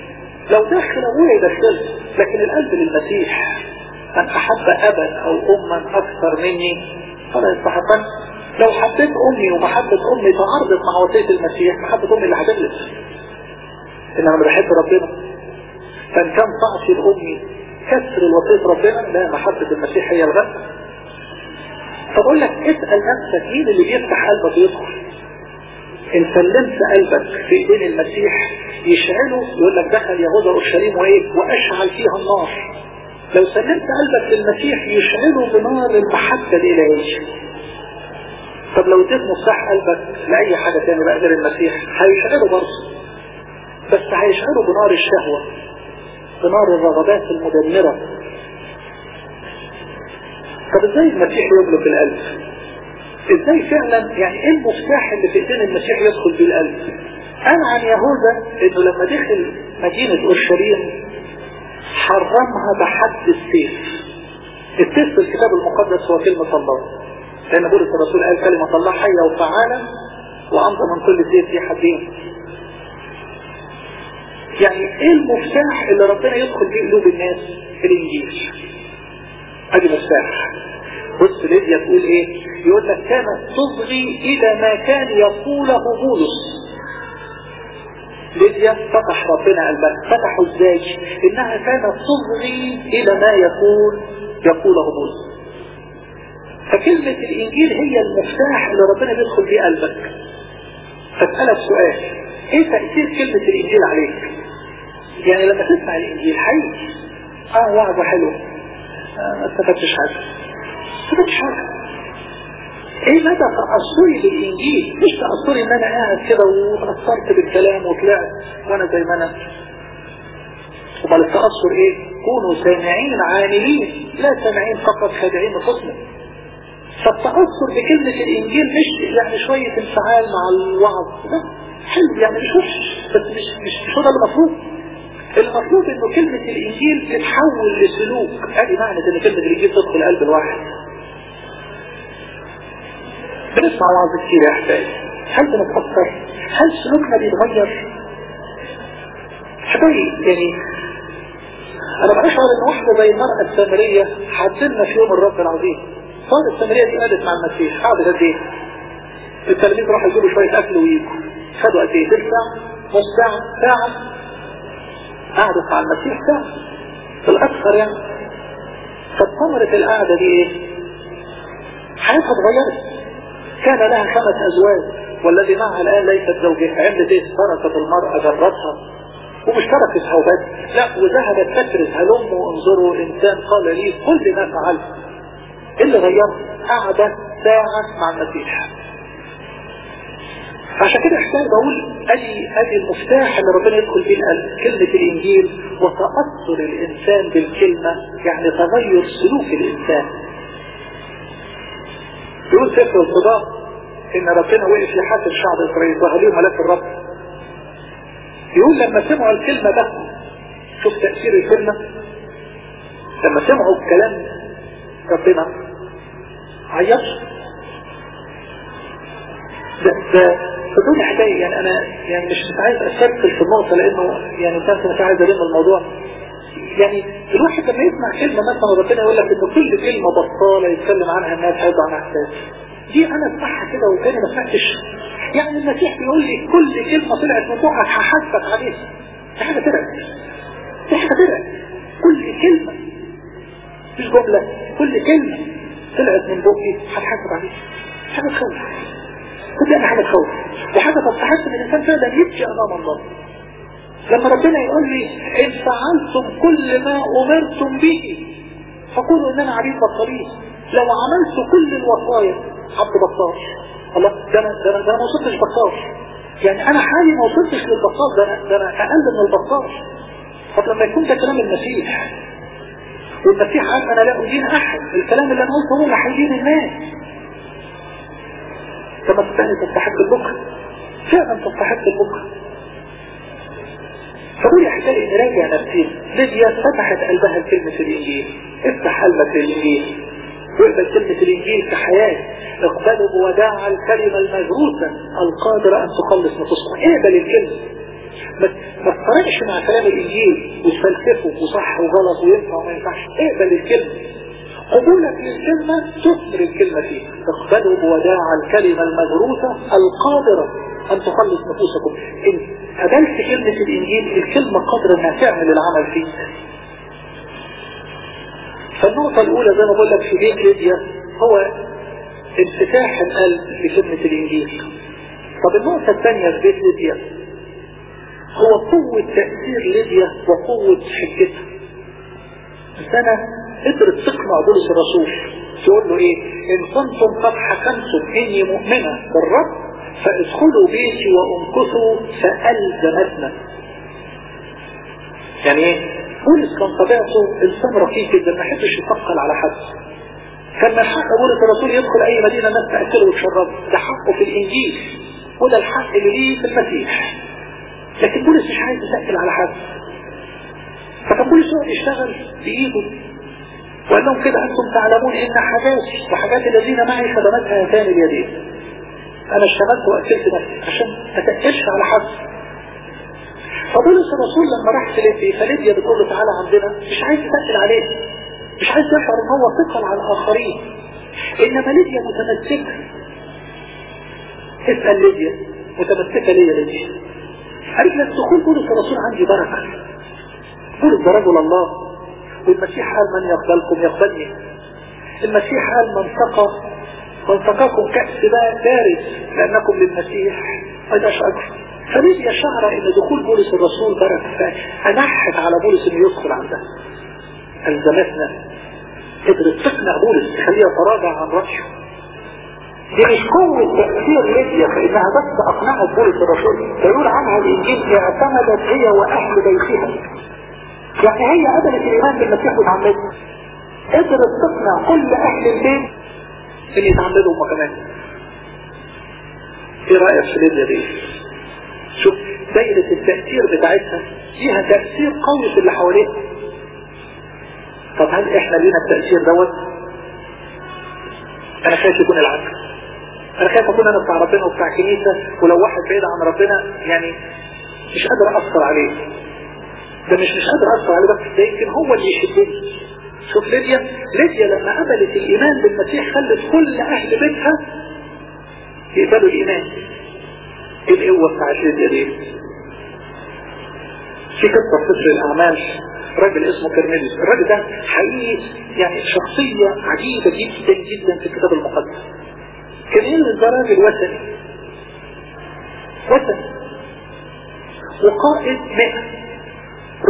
A: لو دخل ابويا يدخل لكن القلب للمسيح. من أحب ابا أو اما أكثر مني فلا يستحقن لو حبيت أمي ومحبة أمي تعارضت مع وصية المسيح محبة أمي اللي هتغلب ان أنا بحب ربنا. فإن كان تعصي لامي كسر الوصية ربنا لا محبة المسيح هي الغلب فبقول لك اسأل نفسك مين اللي بيفتح قلبك ويدخل؟ ان سلمت قلبك في ايدين المسيح يشعله يقول لك دخل يهوذا اورشليم وايه؟ واشعل فيها النار. لو سلمت قلبك للمسيح يشعله بنار المحبة الالهية طب لو اديت مفتاح قلبك لأي حاجة تاني بقى غير المسيح هيشغله برضه. بس هيشغله بنار الشهوة بنار الرغبات المدمرة. طب إزاي المسيح يملك القلب إزاي فعلا يعني إيه المفتاح اللي في إيدين المسيح يدخل بيه القلب قال عن يهوذا إنه لما دخل مدينة أورشليم حرمها بحد السيف. السيف في الكتاب المقدس هو كلمة الله. لأن بولس الرسول قال كلمة الله حية وفعالة وأمضى من كل سيف في حدين يعني إيه المفتاح اللي ربنا يدخل بيه قلوب الناس؟ الإنجيل. ادي مفتاح بص ليديا تقول إيه؟ يقول لك كانت تصغي إلى ما كان يقوله بولس ليديا فتح ربنا قلبها فتحه إزاي؟ إنها كانت تصغي إلى ما يقول يقوله بولس فكلمة الإنجيل هي المفتاح اللي ربنا بيدخل بيه قلبك. فاسألك سؤال. إيه تأثير كلمة الإنجيل عليك؟ يعني لما تسمع الإنجيل حقيقي. آه وعظة حلوة. ما استفدتش حاجة. ما استفدتش حاجة. إيه مدى تأثري بالإنجيل؟ مش تأثري إن أنا قاعد كده وأثرت بالكلام وطلعت وأنا زي ما أنا. وبل التأثر إيه؟ كونوا سامعين عاملين لا سامعين فقط خادعين خصمه فالتأثر بكلمة الإنجيل مش يعني شوية انفعال مع الوعظ حلو يعني مش بس مش مش مش هو ده المطلوب المطلوب إنه كلمة الإنجيل تتحول لسلوك ادي معنى ان كلمة الإنجيل تدخل قلب الواحد بنسمع وعظ كتير يا أحبابي هل بنتأثر؟ هل سلوكنا بيتغير؟ أحبابي يعني أنا بشعر إن واحدة زي المرأة السامرية حدلنا في يوم الرب العظيم صار السامرية دي قعدت مع المسيح قعدت قد إيه؟ التلاميذ راحوا يجيبوا شوية أكل ويجوا خدوا قد إيه؟ تلت ساعة؟ نص ساعة؟ ساعة؟ قعدت مع المسيح ساعة في الأكثر يعني. فثمرة القعدة دي إيه؟ حياتها اتغيرت. كان لها خمس أزواج والذي معها الآن ليست زوجها. عملت إيه؟ تركت المرأة جرتها ومش تركتها وبس لا وذهبت تكرز هلم وانظروا إنسان قال لي كل ما فعلت. اللي غيرت. قعدة ساعة مع المسيح عشان كده احتاج بقول أدي أدي المفتاح اللي ربنا يدخل بيه القلب كلمة الإنجيل وتأثر الإنسان بالكلمة يعني تغير سلوك الإنسان. يقول سفر القضاء إن ربنا وقف يحاسب شعب إسرائيل وهليه ملاك الرب. يقول لما سمعوا الكلمة ده شوف تأثير الكلمة. لما سمعوا الكلام ربنا عيطوا ده ده بدون حكاية يعني أنا يعني مش عايز اشكل في النقطة لأنه يعني كانت مش عايز ألم الموضوع. يعني الواحد لما يسمع كلمة مثلا ربنا يقول لك إن كل كلمة بطالة يتكلم عنها الناس هيضع عنها أحساس. دي أنا اسمعها كده وكاني ما سمعتش. يعني المسيح بيقول لي كل كلمة طلعت من بقك هحاسبك عليها. دي حاجة طلعت. دي حاجة طلعت. كل كلمة مش جملة. كل كلمة طلعت من بقي هتحاسب عليها. حاجة تخوف. صدقني حاجة تخوف وحاجة تستحق ان الإنسان فعلا يبكي أمام الله. لما ربنا يقول لي ان فعلتم كل ما أمرتم به فقولوا ان أنا عبيد بطارين. لو عملت كل الوصايا عبد بطار. الله ده أنا ده أنا, ما وصلتش بطار. يعني أنا حالي ما وصلتش للبطار ده أنا ده أنا أقل من البطار. طب لما يكون ده كلام المسيح. والمسيح قال أنا لا أدين أحد. الكلام اللي أنا قلته هو اللي هيدين الناس. كما تستحق تستحق البكر. فعلا تستحق البكر. فقول يا احبائي نراجع نفسينا ليبيا فتحت قلبها لكلمة الإنجيل. افتح قلبك للإنجيل. واقبل كلمة الإنجيل كحياة اقبلوا بوداع الكلمة المجروسة القادرة أن تخلص نفوسكم. اقبل الكلمة ما تقارنش مع كلام الإنجيل. وتفلسفه وصح وغلط وينفع وما ينفعش. اقبل الكلمة قبولك للكلمة تثمر الكلمة فيك اقبلوا بوداع الكلمة المجروسة القادرة أن تخلص نفوسكم. إن قبلت كلمة الإنجيل الكلمة قادرة انها تعمل العمل فيك فالنقطة الأولى زي ما بقول لك في بيت ليبيا هو انفتاح القلب لكلمة الإنجيل. طب النقطة الثانية في بيت ليبيا هو قوة تأثير ليبيا وقوة حجتها سنة قدرت تقنع بولس الرسول. تقول له إيه؟ إن كنتم قد حكمتم إني مؤمنة بالرب فادخلوا بيتي وأنكثوا فألزمتنا يعني إيه؟ بولس كان طبيعته انسان رقيق جدا ما يحبش يثقل على حد. كان من حق بولس الرسول يدخل أي مدينة الناس تأكله وتشربه. ده حقه في الإنجيل. وده الحق اللي ليه في المسيح. لكن بولس مش عايز يسأل على حد. فكان بولس يقعد يشتغل بإيده. وقال لهم كده أنتم تعلمون إن حاجاتي وحاجات الذين معي خدمتها هاتان اليدين. أنا اشتغلت وأكلت نفسي عشان ما تأكلش على حد. فبولس الرسول لما راح فيليبي فليبيا بتقول له تعالى عندنا مش عايز يسأل عليه. مش عايز يشعر ان هو ثقل على الآخرين. إنما ليبيا متمسكة. اسأل ليبيا. متمسكة ليا ليبيا. قالت لك دخول بولس الرسول عندي بركة. بولس ده رجل الله. والمسيح قال من يقبلكم يقبلني المسيح قال من سقى. من سقاكم كأس بارد لأنكم للمسيح. هذا أجر فليبيا شعر إن دخول بولس الرسول بركة فأنحت على بولس إنه يدخل عندها. ألزمتنا. قدرت تقنع بولس تخليه يتراجع عن رأيه. دي مش قوة تأثير ليبيا فإنها بس أقنعت بولس الرسول. فيقول عنها الإنجيل اعتمدت هي وأهل بيتها. يعني هي قبلت الإيمان بالمسيح وتعمدها قدرت تقنع كل أهل البيت إن يتعمدوا هم كمان. إيه رأيك في ليبيا دي؟ شوف دايرة التأثير بتاعتها فيها تأثير قوي في اللي حواليها. طب هل إحنا لينا التأثير دوت؟ أنا خايف يكون العكس. أنا خايف أكون أنا بتاع ربنا وبتاع كنيسة ولو واحد بعيد عن ربنا يعني مش قادر اثر عليه. ده مش مش قادر اثر عليه بس يمكن هو اللي يشدني شوف ليبيا ليبيا لما قبلت الإيمان بالمسيح خلت كل أهل بيتها يقبلوا الإيمان. إيه القوة بتاعت ليبيا دي؟ في قصة في سفر الأعمال راجل اسمه كرنيليوس الراجل ده حقيقي يعني شخصية عجيبة جدا جدا في الكتاب المقدس. كرنيليوس ده راجل وثني. وثني. وقائد مئة.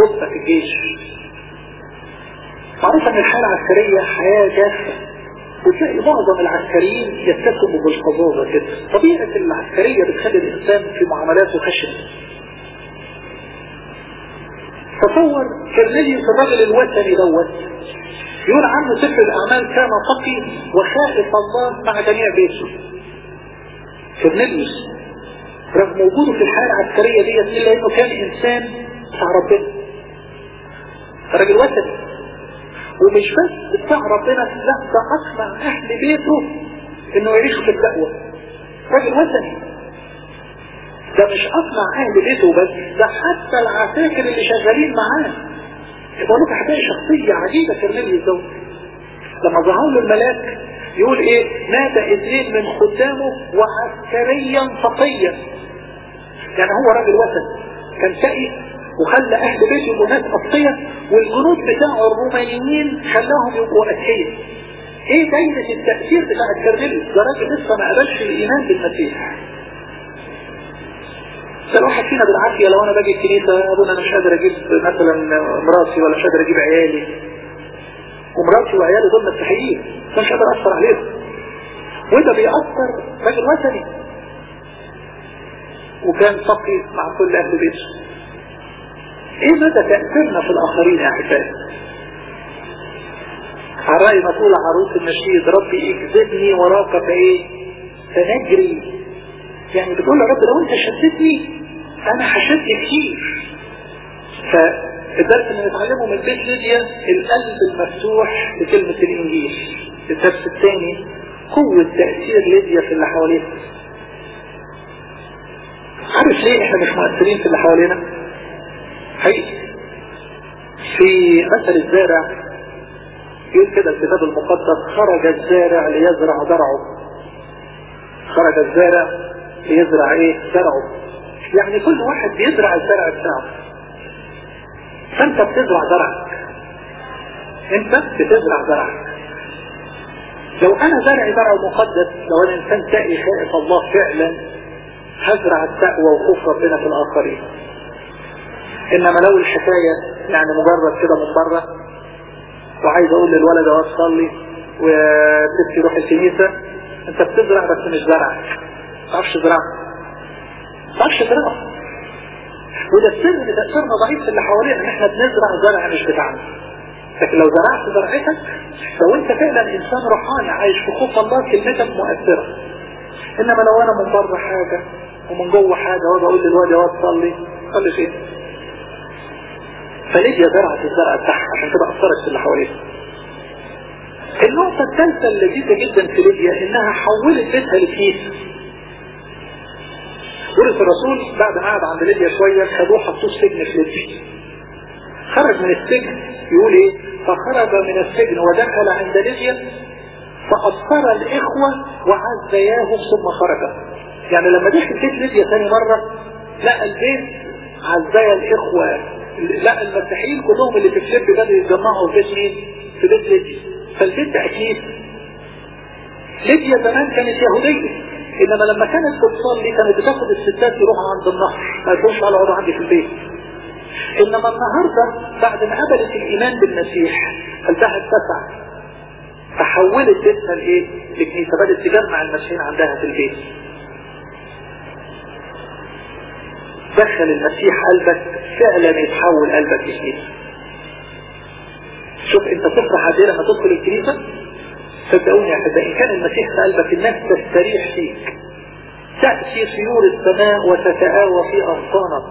A: رتبة في الجيش. معروف إن الحياة العسكرية حياة جافة وتلاقي معظم العسكريين يتسموا بالفظاظة كده طبيعة العسكرية بتخلي الإنسان في معاملاته خشن تصور كرنيليوس الرجل الوثني دوت يقول عنه سفر الأعمال كان تقي وخائف الله مع جميع بيته. كرنيليوس رغم وجوده في الحياة العسكرية ديت إلا إنه كان إنسان بتاع ربنا. راجل وثني ومش بس بتاع ربنا لا ده أقنع أهل بيته إنه يعيشوا في التقوى راجل وثني ده مش أقنع أهل بيته بس ده حتى العساكر اللي شغالين معاه. يبقى له حكاية شخصية عجيبة كرنيليوس دوت لما ظهر له الملاك يقول إيه؟ نادى اثنين من خدامه وعسكريا تقيا يعني هو راجل وثن كان تقي وخلى أهل بيته يبقوا ناس والجنود بتاعه الرومانيين خلاهم يبقوا اتقية إيه دايرة التأثير بتاع كرنيليوس ده راجل لسه ما قبلش الإيمان بالمسيح. ده الواحد فينا بالعافية لو أنا باجي الكنيسة ابونا أنا مش قادر أجيب مثلا مراتي ولا مش قادر أجيب عيالي. ومراتي وعيالي دول مسيحيين مش قادر اثر عليهم. وده بيأثر راجل وثني. وكان تقي مع كل أهل بيته. إيه مدى تأثيرنا في الآخرين يا احبائي على رأي تقول عروس النشيد ربي اجذبني وراك فايه فنجري. يعني بتقول يا رب لو أنت شدتني أنا هشد كتير. فالدرس اللي نتعلمه من بيت ليديا القلب المفتوح لكلمة الإنجيل. الدرس الثاني قوة تأثير ليديا في اللي حواليها عارف ليه إحنا مش مؤثرين في اللي حوالينا؟ حقيقي. في مثل الزارع يقول كده الكتاب المقدس خرج الزارع ليزرع زرعه. خرج الزارع ليزرع إيه؟ زرعه. يعني كل واحد بيزرع الزرع بتاعه. فأنت بتزرع زرعك. أنت بتزرع زرعك. لو أنا زرعي زرع مقدس لو أنا إنسان تقي خائف الله فعلا هزرع التقوى وخوف ربنا في الآخرين. إنما لو الحكاية يعني مجرد كده من بره. وعايز أقول للولد اهو تصلي وتبكي روح الكنيسة أنت بتزرع بس مش زرعك ما تعرفش ما تعرفش تزرعها وده السر تأثيرنا ضعيف في اللي حوالينا. إن إحنا بنزرع زرع مش بتاعنا. لكن لو زرعت زرعتك لو أنت فعلا إنسان روحاني عايش في خوف الله كلمتك مؤثرة. إنما لو أنا من بره حاجة ومن جوه حاجة وأجي أقول للواد يا واد صلي صلي فين؟ فليديا زرعت الزرع بتاعها عشان كده اثرت في اللي حواليها النقطة الثالثة اللذيذة جدا في ليديا إنها حولت بيتها لكنيسة ورث الرسول بعد ما قعد عند ليديا شوية خدوه حطوه سجن في ليديا خرج من السجن يقول إيه؟ فخرج من السجن ودخل عند ليديا فأبصر الإخوة وعزياهم ثم خرج. يعني لما دخل بيت ليديا ثاني مرة لقى البيت عزايا الإخوة. لقى المسيحيين كلهم اللي في الشرب بدأوا يتجمعوا في بيت مين؟ في بيت ليديا فالبيت ده أكيد. ليديا زمان كانت يهودية. إنما لما كانت بتصلي كانت بتاخد الستات يروحوا عند النهر. ما يكونش على وضع عندي في البيت. إنما النهاردة بعد ما قبلت الإيمان بالمسيح قلبها اتسع. فحولت بيتها لإيه؟ لكنيسة. بدأت تجمع المسيحيين عندها في البيت. دخل المسيح قلبك فعلا يتحول قلبك لكنيسة شوف انت تفرح قد لما تدخل الكنيسة؟ صدقوني يا احبائي إن كان المسيح في قلبك الناس تستريح فيك. تأتي طيور السماء وتتآوى في أغصانك.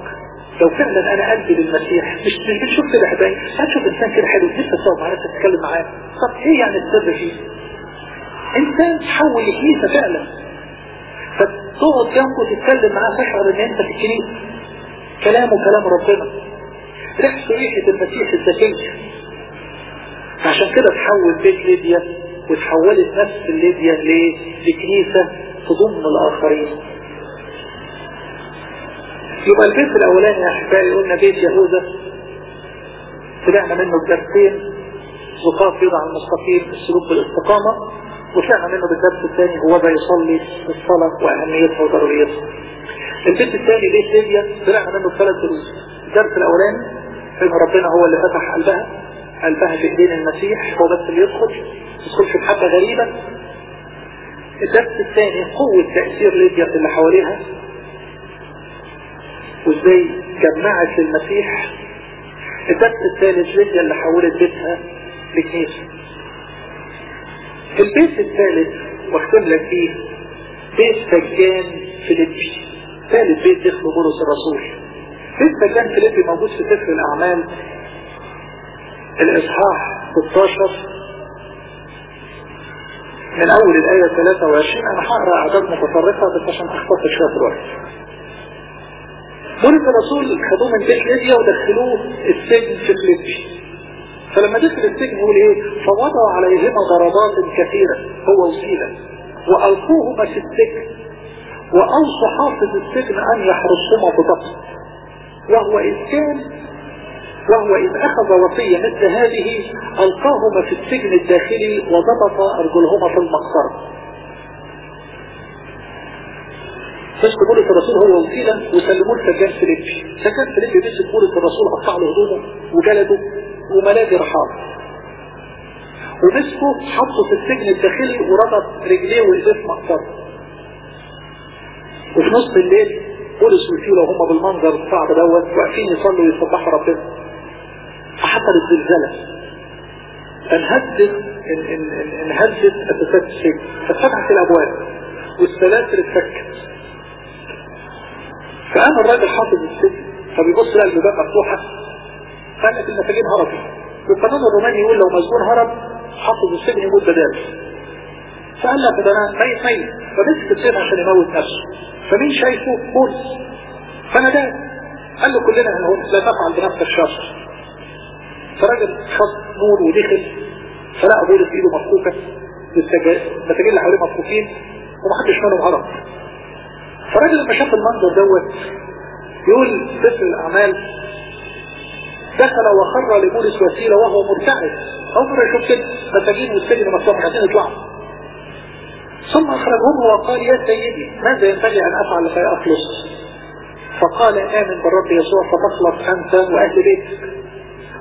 A: لو فعلا أنا قلبي للمسيح مش مش بتشوف كده احبائي هتشوف إنسان كده حلو لسه تقعد مع نفسك تتكلم معاه. طب إيه يعني السر فيه؟ إنسان تحول لكنيسة فعلا. فتقعد جنبه تتكلم معاه تشعر إن أنت في الكنيسة. كلامه كلام ربنا. ريحته ريحة المسيح الزكية عشان كده تحول بيت ليبيا وتحولت نفس ليبيا لكنيسة تضم الآخرين. يبقى البيت الأولاني يا أحبائي قلنا بيت يهوذا. طلعنا منه بدرسين وقاف يضع المستقيم السلوك بالاستقامة وطلعنا منه بالدرس الثاني هو يصلي الصلاة وأهميتها وضروريتها. البيت الثاني بيت ليبيا طلعنا منه بثلاث دروس. الدرس الأولاني ان ربنا هو اللي فتح قلبها. قلبها في ايدين المسيح هو بس اللي يدخل يدخل في محبة غريبة. الدرس الثاني قوة تأثير ليبيا في اللي حواليها. وإزاي جمعت للمسيح الدرس الثالث ليبيا اللي حولت بيتها لكنيسة البيت الثالث واختم لك فيه بيت سجان فيليبي. ثالث بيت دخل بولس الرسول. بيت سجان فيليبي موجود في سفر الأعمال. الإصحاح 16 من أول الآية 23 أنا هقرأ أعداد متطرفة بس عشان أختصر شوية في الوقت. بولس الرسول خدوه من بيت ليبيا ودخلوه السجن في فيليبي فلما دخل السجن يقول إيه؟ فوضعوا عليهما ضربات كثيرة هو وسيلة وألقوهما في السجن. وأوصى حافظ السجن أن يحرسهما بضبط وهو إذ كان وهو إذ أخذ وصية مثل هذه ألقاهما في السجن الداخلي وضبط أرجلهما في المقصرة. بس بولس الرسول هو وسيلة وسلموه لسجان فيليبي سجان فيليبي مسك بولس الرسول قطع له هدومه وجلده وملاذ رحاب. ومسكه حطه في السجن الداخلي وربط رجليه وايديه في مقصرة. وفي نص الليل بولس وسيلة وهم بالمنظر الصعب دوت واقفين يصلوا ويصبحوا ربنا. فحصلت زلزلة انهدت انهدت اساسات السجن فاتفتحت الأبواب والسلاسل اتفكت. فقام الراجل حافظ السجن فبيبص لقى البيبان مفتوحة قال لك المساجين هربوا والقانون الروماني يقول لو مسجون هرب حافظ السجن يموت بداله فقال لك ده أنا ميت ميت فمسك السجن عشان يموت نفسه. فمين شايفه؟ بولس فانا ده قال له كلنا لا تفعل بنفسك شر فراجل خد نور ودخل. فلقى بولس إيده مفكوكه المساجين اللي حواليه مفكوكين ومحدش منهم هرب فراجل لما شاف المنظر دوت يقول سفر الأعمال دخل وخر لبولس وسيلة وهو مرتعد يشوف كده. مساجين والسجن مفتوح عايزين يطلعوا. ثم اخرجهم وقال يا سيدي ماذا ينبغي أن أفعل لكي أخلص؟ فقال آمن بالرب يسوع فتخلص أنت وأهل بيتك.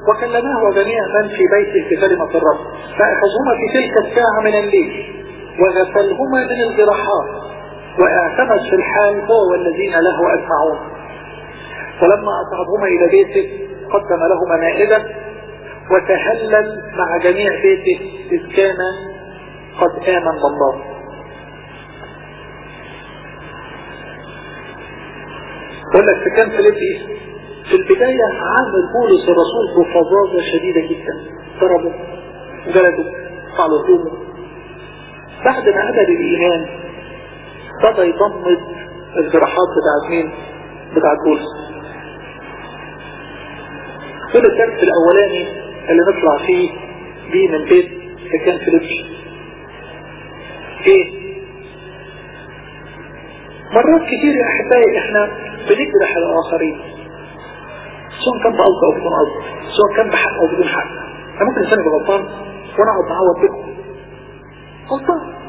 A: وكلماه جميع من في بيته بكلمة الرب. فأخذهما في تلك الساعة من الليل وغسلهما من الجراحات وأعتمد في الحال هو والذين له أجمعون. ولما أصعدهما إلى بيته قدم لهما مائدة وتهلل مع جميع بيته إذ كان قد آمن بالله. يقول لك في كان فيليبي في البداية عامل بولس الرسول بفظاظة شديدة جدا. ضربه وجلده فعلوا هدومه بعد ما قبل الإيمان بدأ يضمد الجراحات بتاعت مين؟ بتاعت بولس. كل الدرس الأولاني اللي نطلع فيه بيه من بيت كان فيليبي إيه؟ مرات كتير يا أحبائي إحنا بنجرح الآخرين. سواء كان بقصد أو بدون قصد سواء كان بحق أو بدون حق؟ أنا ممكن إنسان يبقى غلطان وأنا أقعد معاه وأطبقه غلطان.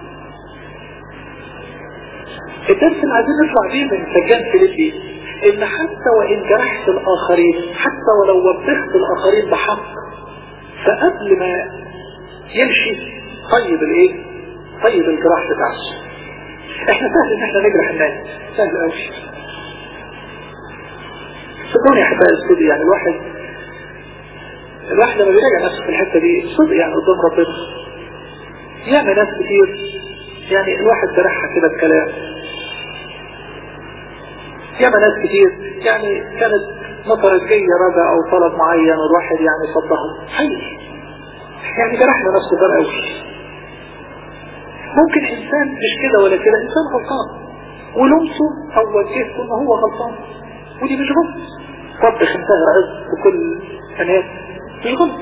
A: الدرس اللي عايزين نطلع بيه من سجان فيليبي إن حتى وإن جرحت الآخرين حتى ولو وبخت الآخرين بحق فقبل ما يمشي طيب الإيه؟ طيب الجراح بتاعته إحنا سهل ان إحنا نجرح الناس سهل قوي صدقوني يا احبائي الصدق يعني الواحد الواحد لما بيراجع نفسه في الحتة دي صدق يعني قدام ربنا. ياما ناس كتير. يعني الواحد جرحها كده بكلام. ياما ناس كتير. يعني كانت مطرت جاية رجع أو طلب معين والواحد يعني صدهم حقيقي يعني جرحنا نفسه كتير قوي ممكن إنسان مش كده ولا كده إنسان غلطان. ولمسه أو وجهته ان هو غلطان. ودي مش غلط. طبخ انتهى عز بكل الناس مش غلط.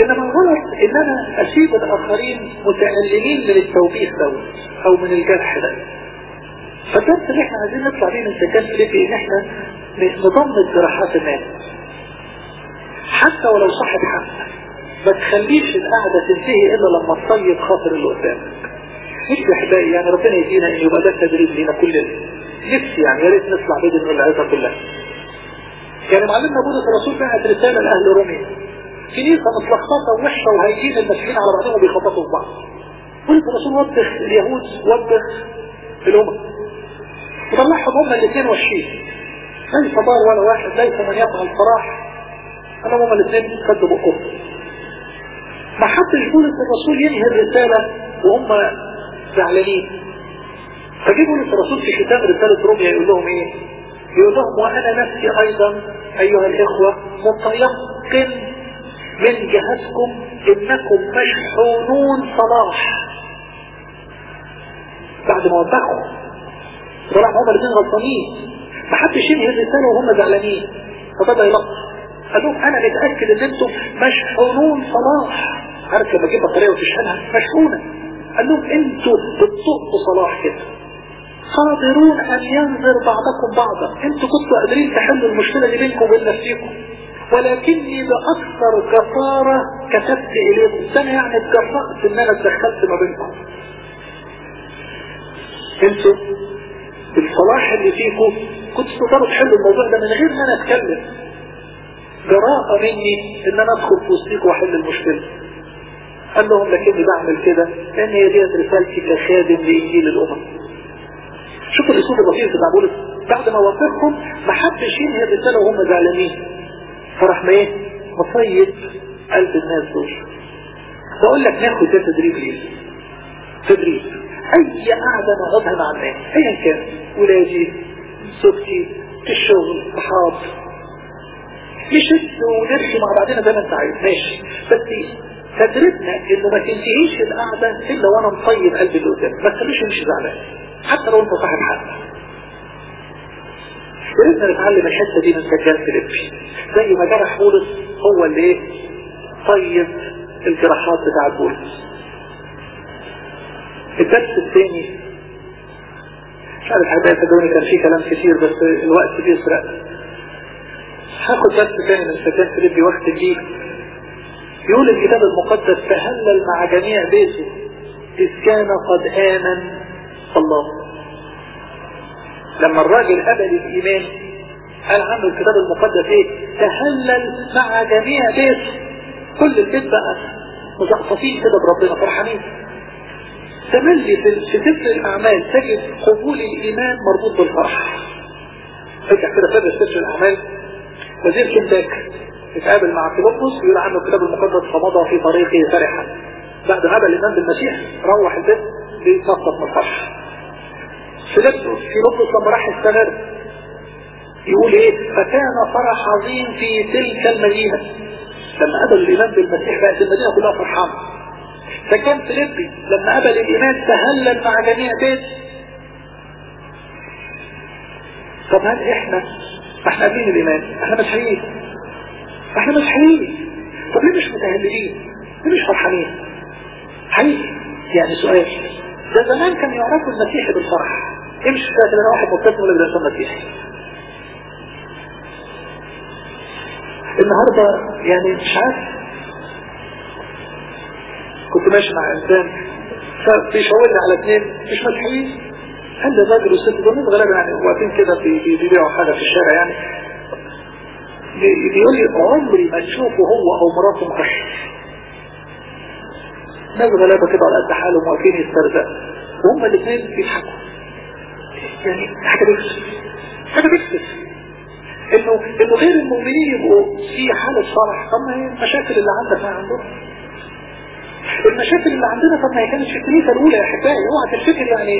A: إنما الغلط ان أنا اسيب الآخرين متألمين من التوبيخ دوت أو من الجرح ده. فالدرس اللي إحنا عايزين نطلع بيه من سكان فيليبي إن إحنا نضمن جراحات الناس حتى ولو صاحب حق. ما تخليش القعدة تنتهي إلا لما تصيب خاطر اللي قدامك. مش بحبائي يعني ربنا يدينا إن يبقى ده تدريب لينا كلنا. نفسي يعني يا ريت نطلع بيد من العظة كلها يعني معلمنا بولس الرسول بعت رسالة لأهل روميا. كنيسة متلخبطة ووحشة وهيجين المسيحيين على بعضهم وبيخبطوا في بعض. بولس الرسول وبخ اليهود وبخ الأمم وطلعهم هما الاثنين وحشين. ليس ضار ولا واحد ليس من يفعل صلاح أنا هما الاثنين كدوا بقهم. ما حدش بولس الرسول ينهي الرسالة وهم زعلانين. فجي بولس الرسول في ختام رسالة روميا يقول لهم إيه؟ يقول لهم وأنا نفسي أيضا أيها الإخوة متيقن من جهتكم إنكم مشحونون صلاح. بعد ما وبخوا طلع هم الاثنين غلطانين ما حدش ينهي الرسالة وهم زعلانين. فبدأ يلقص لهم أنا متأكد إن أنتم مشحونون. صلاح. عارف لما تجيب بطارية وتشحنها. مشحونة. قال لهم أنتوا بتطقوا صلاح كده. قادرون أن ينظر بعضكم بعضا. أنتوا كنتوا قادرين تحلوا المشكلة اللي بينكم وبين نفسكم. ولكني بأكثر جسارة كتبت إليكم. ده أنا يعني اتجرأت إن أنا اتدخلت ما بينكم. أنتوا بالصلاح اللي فيكم كنتوا تقدروا تحلوا الموضوع ده من غير ما أنا أتكلم. جراءة مني إن أنا أدخل في وسطيكم وأحل المشكلة. قال لهم لكني بعمل كده لأن هي ديت رسالتي كخادم لإنجيل الأمم. شوفوا الأسلوب اللطيف بتاع بولس بعد ما وصفهم ما حدش ينهي الرسالة وهم زعلانين. فرح ما إيه؟ مصيد قلب الناس دول. بقول لك ناخد ده تدريب ليه؟ تدريب. أي قعدة نقعدها مع الناس ايا كان. ولادي زوجتي الشغل صحاب نشد ونرسي مع بعضنا زي ما انت عايز. ماشي. بس تدريبنا انه ما تنتهيش القعدة إلا وأنا مطيب قلبي اللي قدامي. ما تخليش يمشي زعلان. حتى لو أنت صاحب حق. يريدنا نتعلم الحتة دي من سجان فيليبي زي ما جرح بولس هو اللي إيه؟ طيب الجراحات بتاع بولس. الدرس الثاني مش عارف صدقوني كان في كلام كتير بس الوقت بيسرق. هاخد درس ثاني من سجان فيليبي وقت جديد يقول الكتاب المقدس تهلل مع جميع بيته إذ كان قد آمن الله. لما الراجل قبل الإيمان قال عنه الكتاب المقدس إيه؟ تهلل مع جميع بيته كل البيت بقى مزقططين كده بربنا فرحانين. تملي في سفر الأعمال تجد قبول الإيمان مربوط بالفرح. ارجع كده فاكر سفر الأعمال وزير كنتاك اتقابل مع فيلبس يقول عنه الكتاب المقدس فمضى في طريقه فرحا. بعد ما الإيمان بالمسيح روح البيت بيتصفط من الفرح فيلبس فيلبس لما راح استمر يقول إيه؟ فكان فرح عظيم في تلك المدينة. لما قبل الإيمان بالمسيح بقت المدينة كلها فرحانة فكان فيلبي لما قبل الإيمان تهلل مع جميع بيت. طب هل إحنا إحنا قابلين الإيمان إحنا مسيحيين إحنا مسيحيين طب ليه مش متهللين ليه مش فرحانين؟ حقيقي. يعني سؤال ده زمان كان يعرفوا المسيحي بالفرح. امشي كده أنا واحد مبتسم ولا ده مسيحي؟ النهاردة يعني مش عارف. كنت ماشي مع إنسان فبيشاور لي على اثنين مش مسيحيين عند الراجل والست دول غالبا يعني واقفين كده بيبيعوا حاجة في الشارع يعني. بيقول لي عمري ما تشوفه هو أو مراته مكشر ناس غلابة كده على قد حالهم واقفين يسترزقوا. وهم الاثنين بيضحكوا. يعني حاجة بيكسب حاجة بيكسب انه إنه غير المؤمنين يبقوا في حالة فرح طب ما هي المشاكل اللي عندك ما عندهم. المشاكل اللي عندنا طب ما هي كانت في الكنيسة الأولى يا حكاية اوعى تفتكر يعني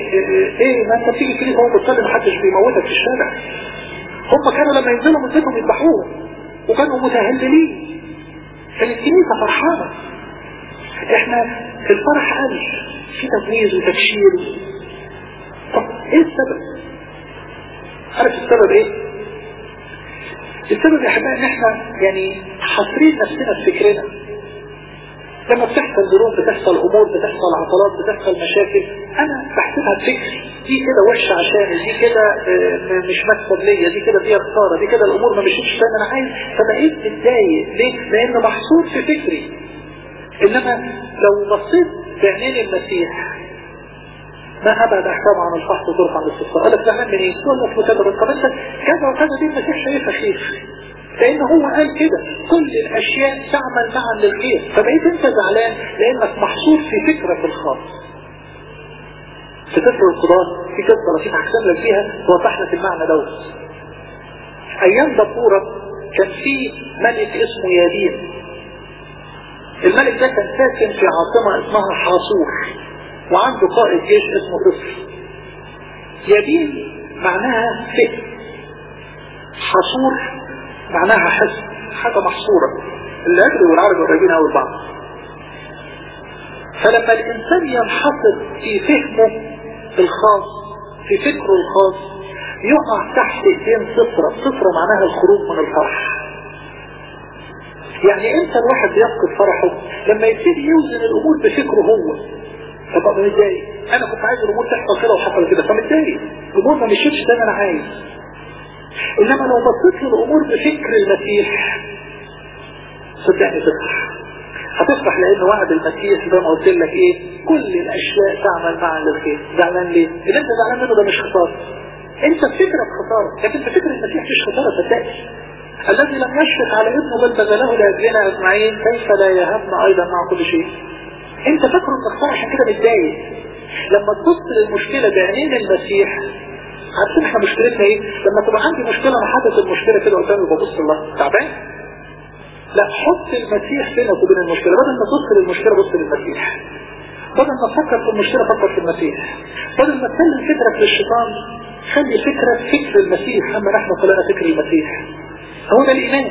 A: إيه ما أنت بتيجي الكنيسة وهو بتصلي محدش بيموتك في الشارع. هم كانوا لما ينزلوا من بيتهم يذبحوهم وكانوا متهللين. كان الكنيسة فرحانة. إحنا الفرح قل في تمويز وتبشير. طب إيه السبب؟ عارف السبب إيه؟ السبب يا حبايبي إن إحنا يعني حاصرين نفسنا في فكرنا. لما بتحصل ظروف بتحصل أمور بتحصل عطلات بتحصل مشاكل أنا بحسبها بفكري دي كده وحشة عشاني دي كده مش مكسب ليا دي كده فيها خسارة دي كده الأمور ما مشيتش. زي ما أنا عايز فبقيت متضايق؟ ليه؟ لأنه محصور في فكري. إنما لو بصيت بعينين المسيح ما أبعد احكام عن الفحص وترفع عن الاستفسار قال لك زمان من إيه؟ تقول لك طب أنت كذا وكذا دي المسيح شايفها خير. لأن هو قال كده كل الأشياء تعمل معا للخير فبقيت أنت زعلان لأنك محصور في فكرك الخاص. في سفر القضاء في قصه لطيفه هحسن لك فيها توضح لك المعنى دوت. أيام دبورة كان في ملك اسمه يابين الملك ده كان ساكن في عاصمة اسمها حاصور وعنده قائد جيش اسمه طفل. يبين معناها فهم حصور معناها حس حاجة محصورة. الأجل والعربي قريبين أول بعض فلما الإنسان ينحصر في فهمه الخاص في فكره الخاص يقع تحت ايدين صفرة. صفرة معناها الخروج من الفرح. يعني إمتى الواحد يفقد فرحه. لما يبتدي يوزن الأمور بفكره هو. طب متضايق. أنا كنت عايز الأمور تحصل كده وحصل كده. فمتضايق. الأمور ما مشيتش زي ما أنا عايز. إنما لو بصيت للأمور بفكر المسيح صدقني تفرح. هتفرح لأن وعد المسيح زي ما قلت لك إيه؟ كل الأشياء تعمل معا للخير. زعلان ليه؟ اللي أنت زعلان منه ده مش خسارة. أنت بفكرك خسارة. لكن بفكر المسيح مش خسارة صدقني الذي لم يشفق على ابنه بل بذله لاجلنا أجمعين كيف لا يهبنا أيضا مع كل شيء؟ أنت فاكره إنك عشان كده متضايق. لما تبص للمشكلة بعينين المسيح عارفين إحنا مشكلتنا إيه؟ لما تبقى عندي مشكلة أنا حاطط المشكلة كده قدامي وببص الله تعبان؟ لا حط المسيح بينك وبين المشكلة. بدل ما تبص للمشكلة بص للمسيح. بدل ما تفكر في المشكلة فكر في المسيح. بدل ما تسلم فكرك للشيطان خلي فكرك فكر المسيح. أما نحن فلنا فكر المسيح. هو ده الإيمان.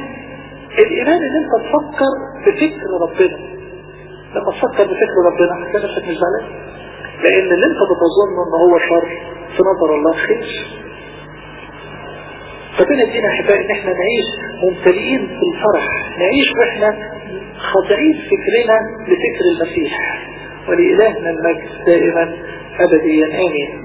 A: الإيمان إن أنت تفكر بفكر ربنا. لما تفكر بفكر ربنا هتلاقي نفسك مش زعلان. لأن اللي أنت بتظن إن هو شر في نظر الله خير. ربنا يدينا أحبائي ان إحنا نعيش ممتلئين بالفرح. نعيش وإحنا خاضعين فكرنا لفكر المسيح. ولإلهنا المجد دائما أبديا آمين.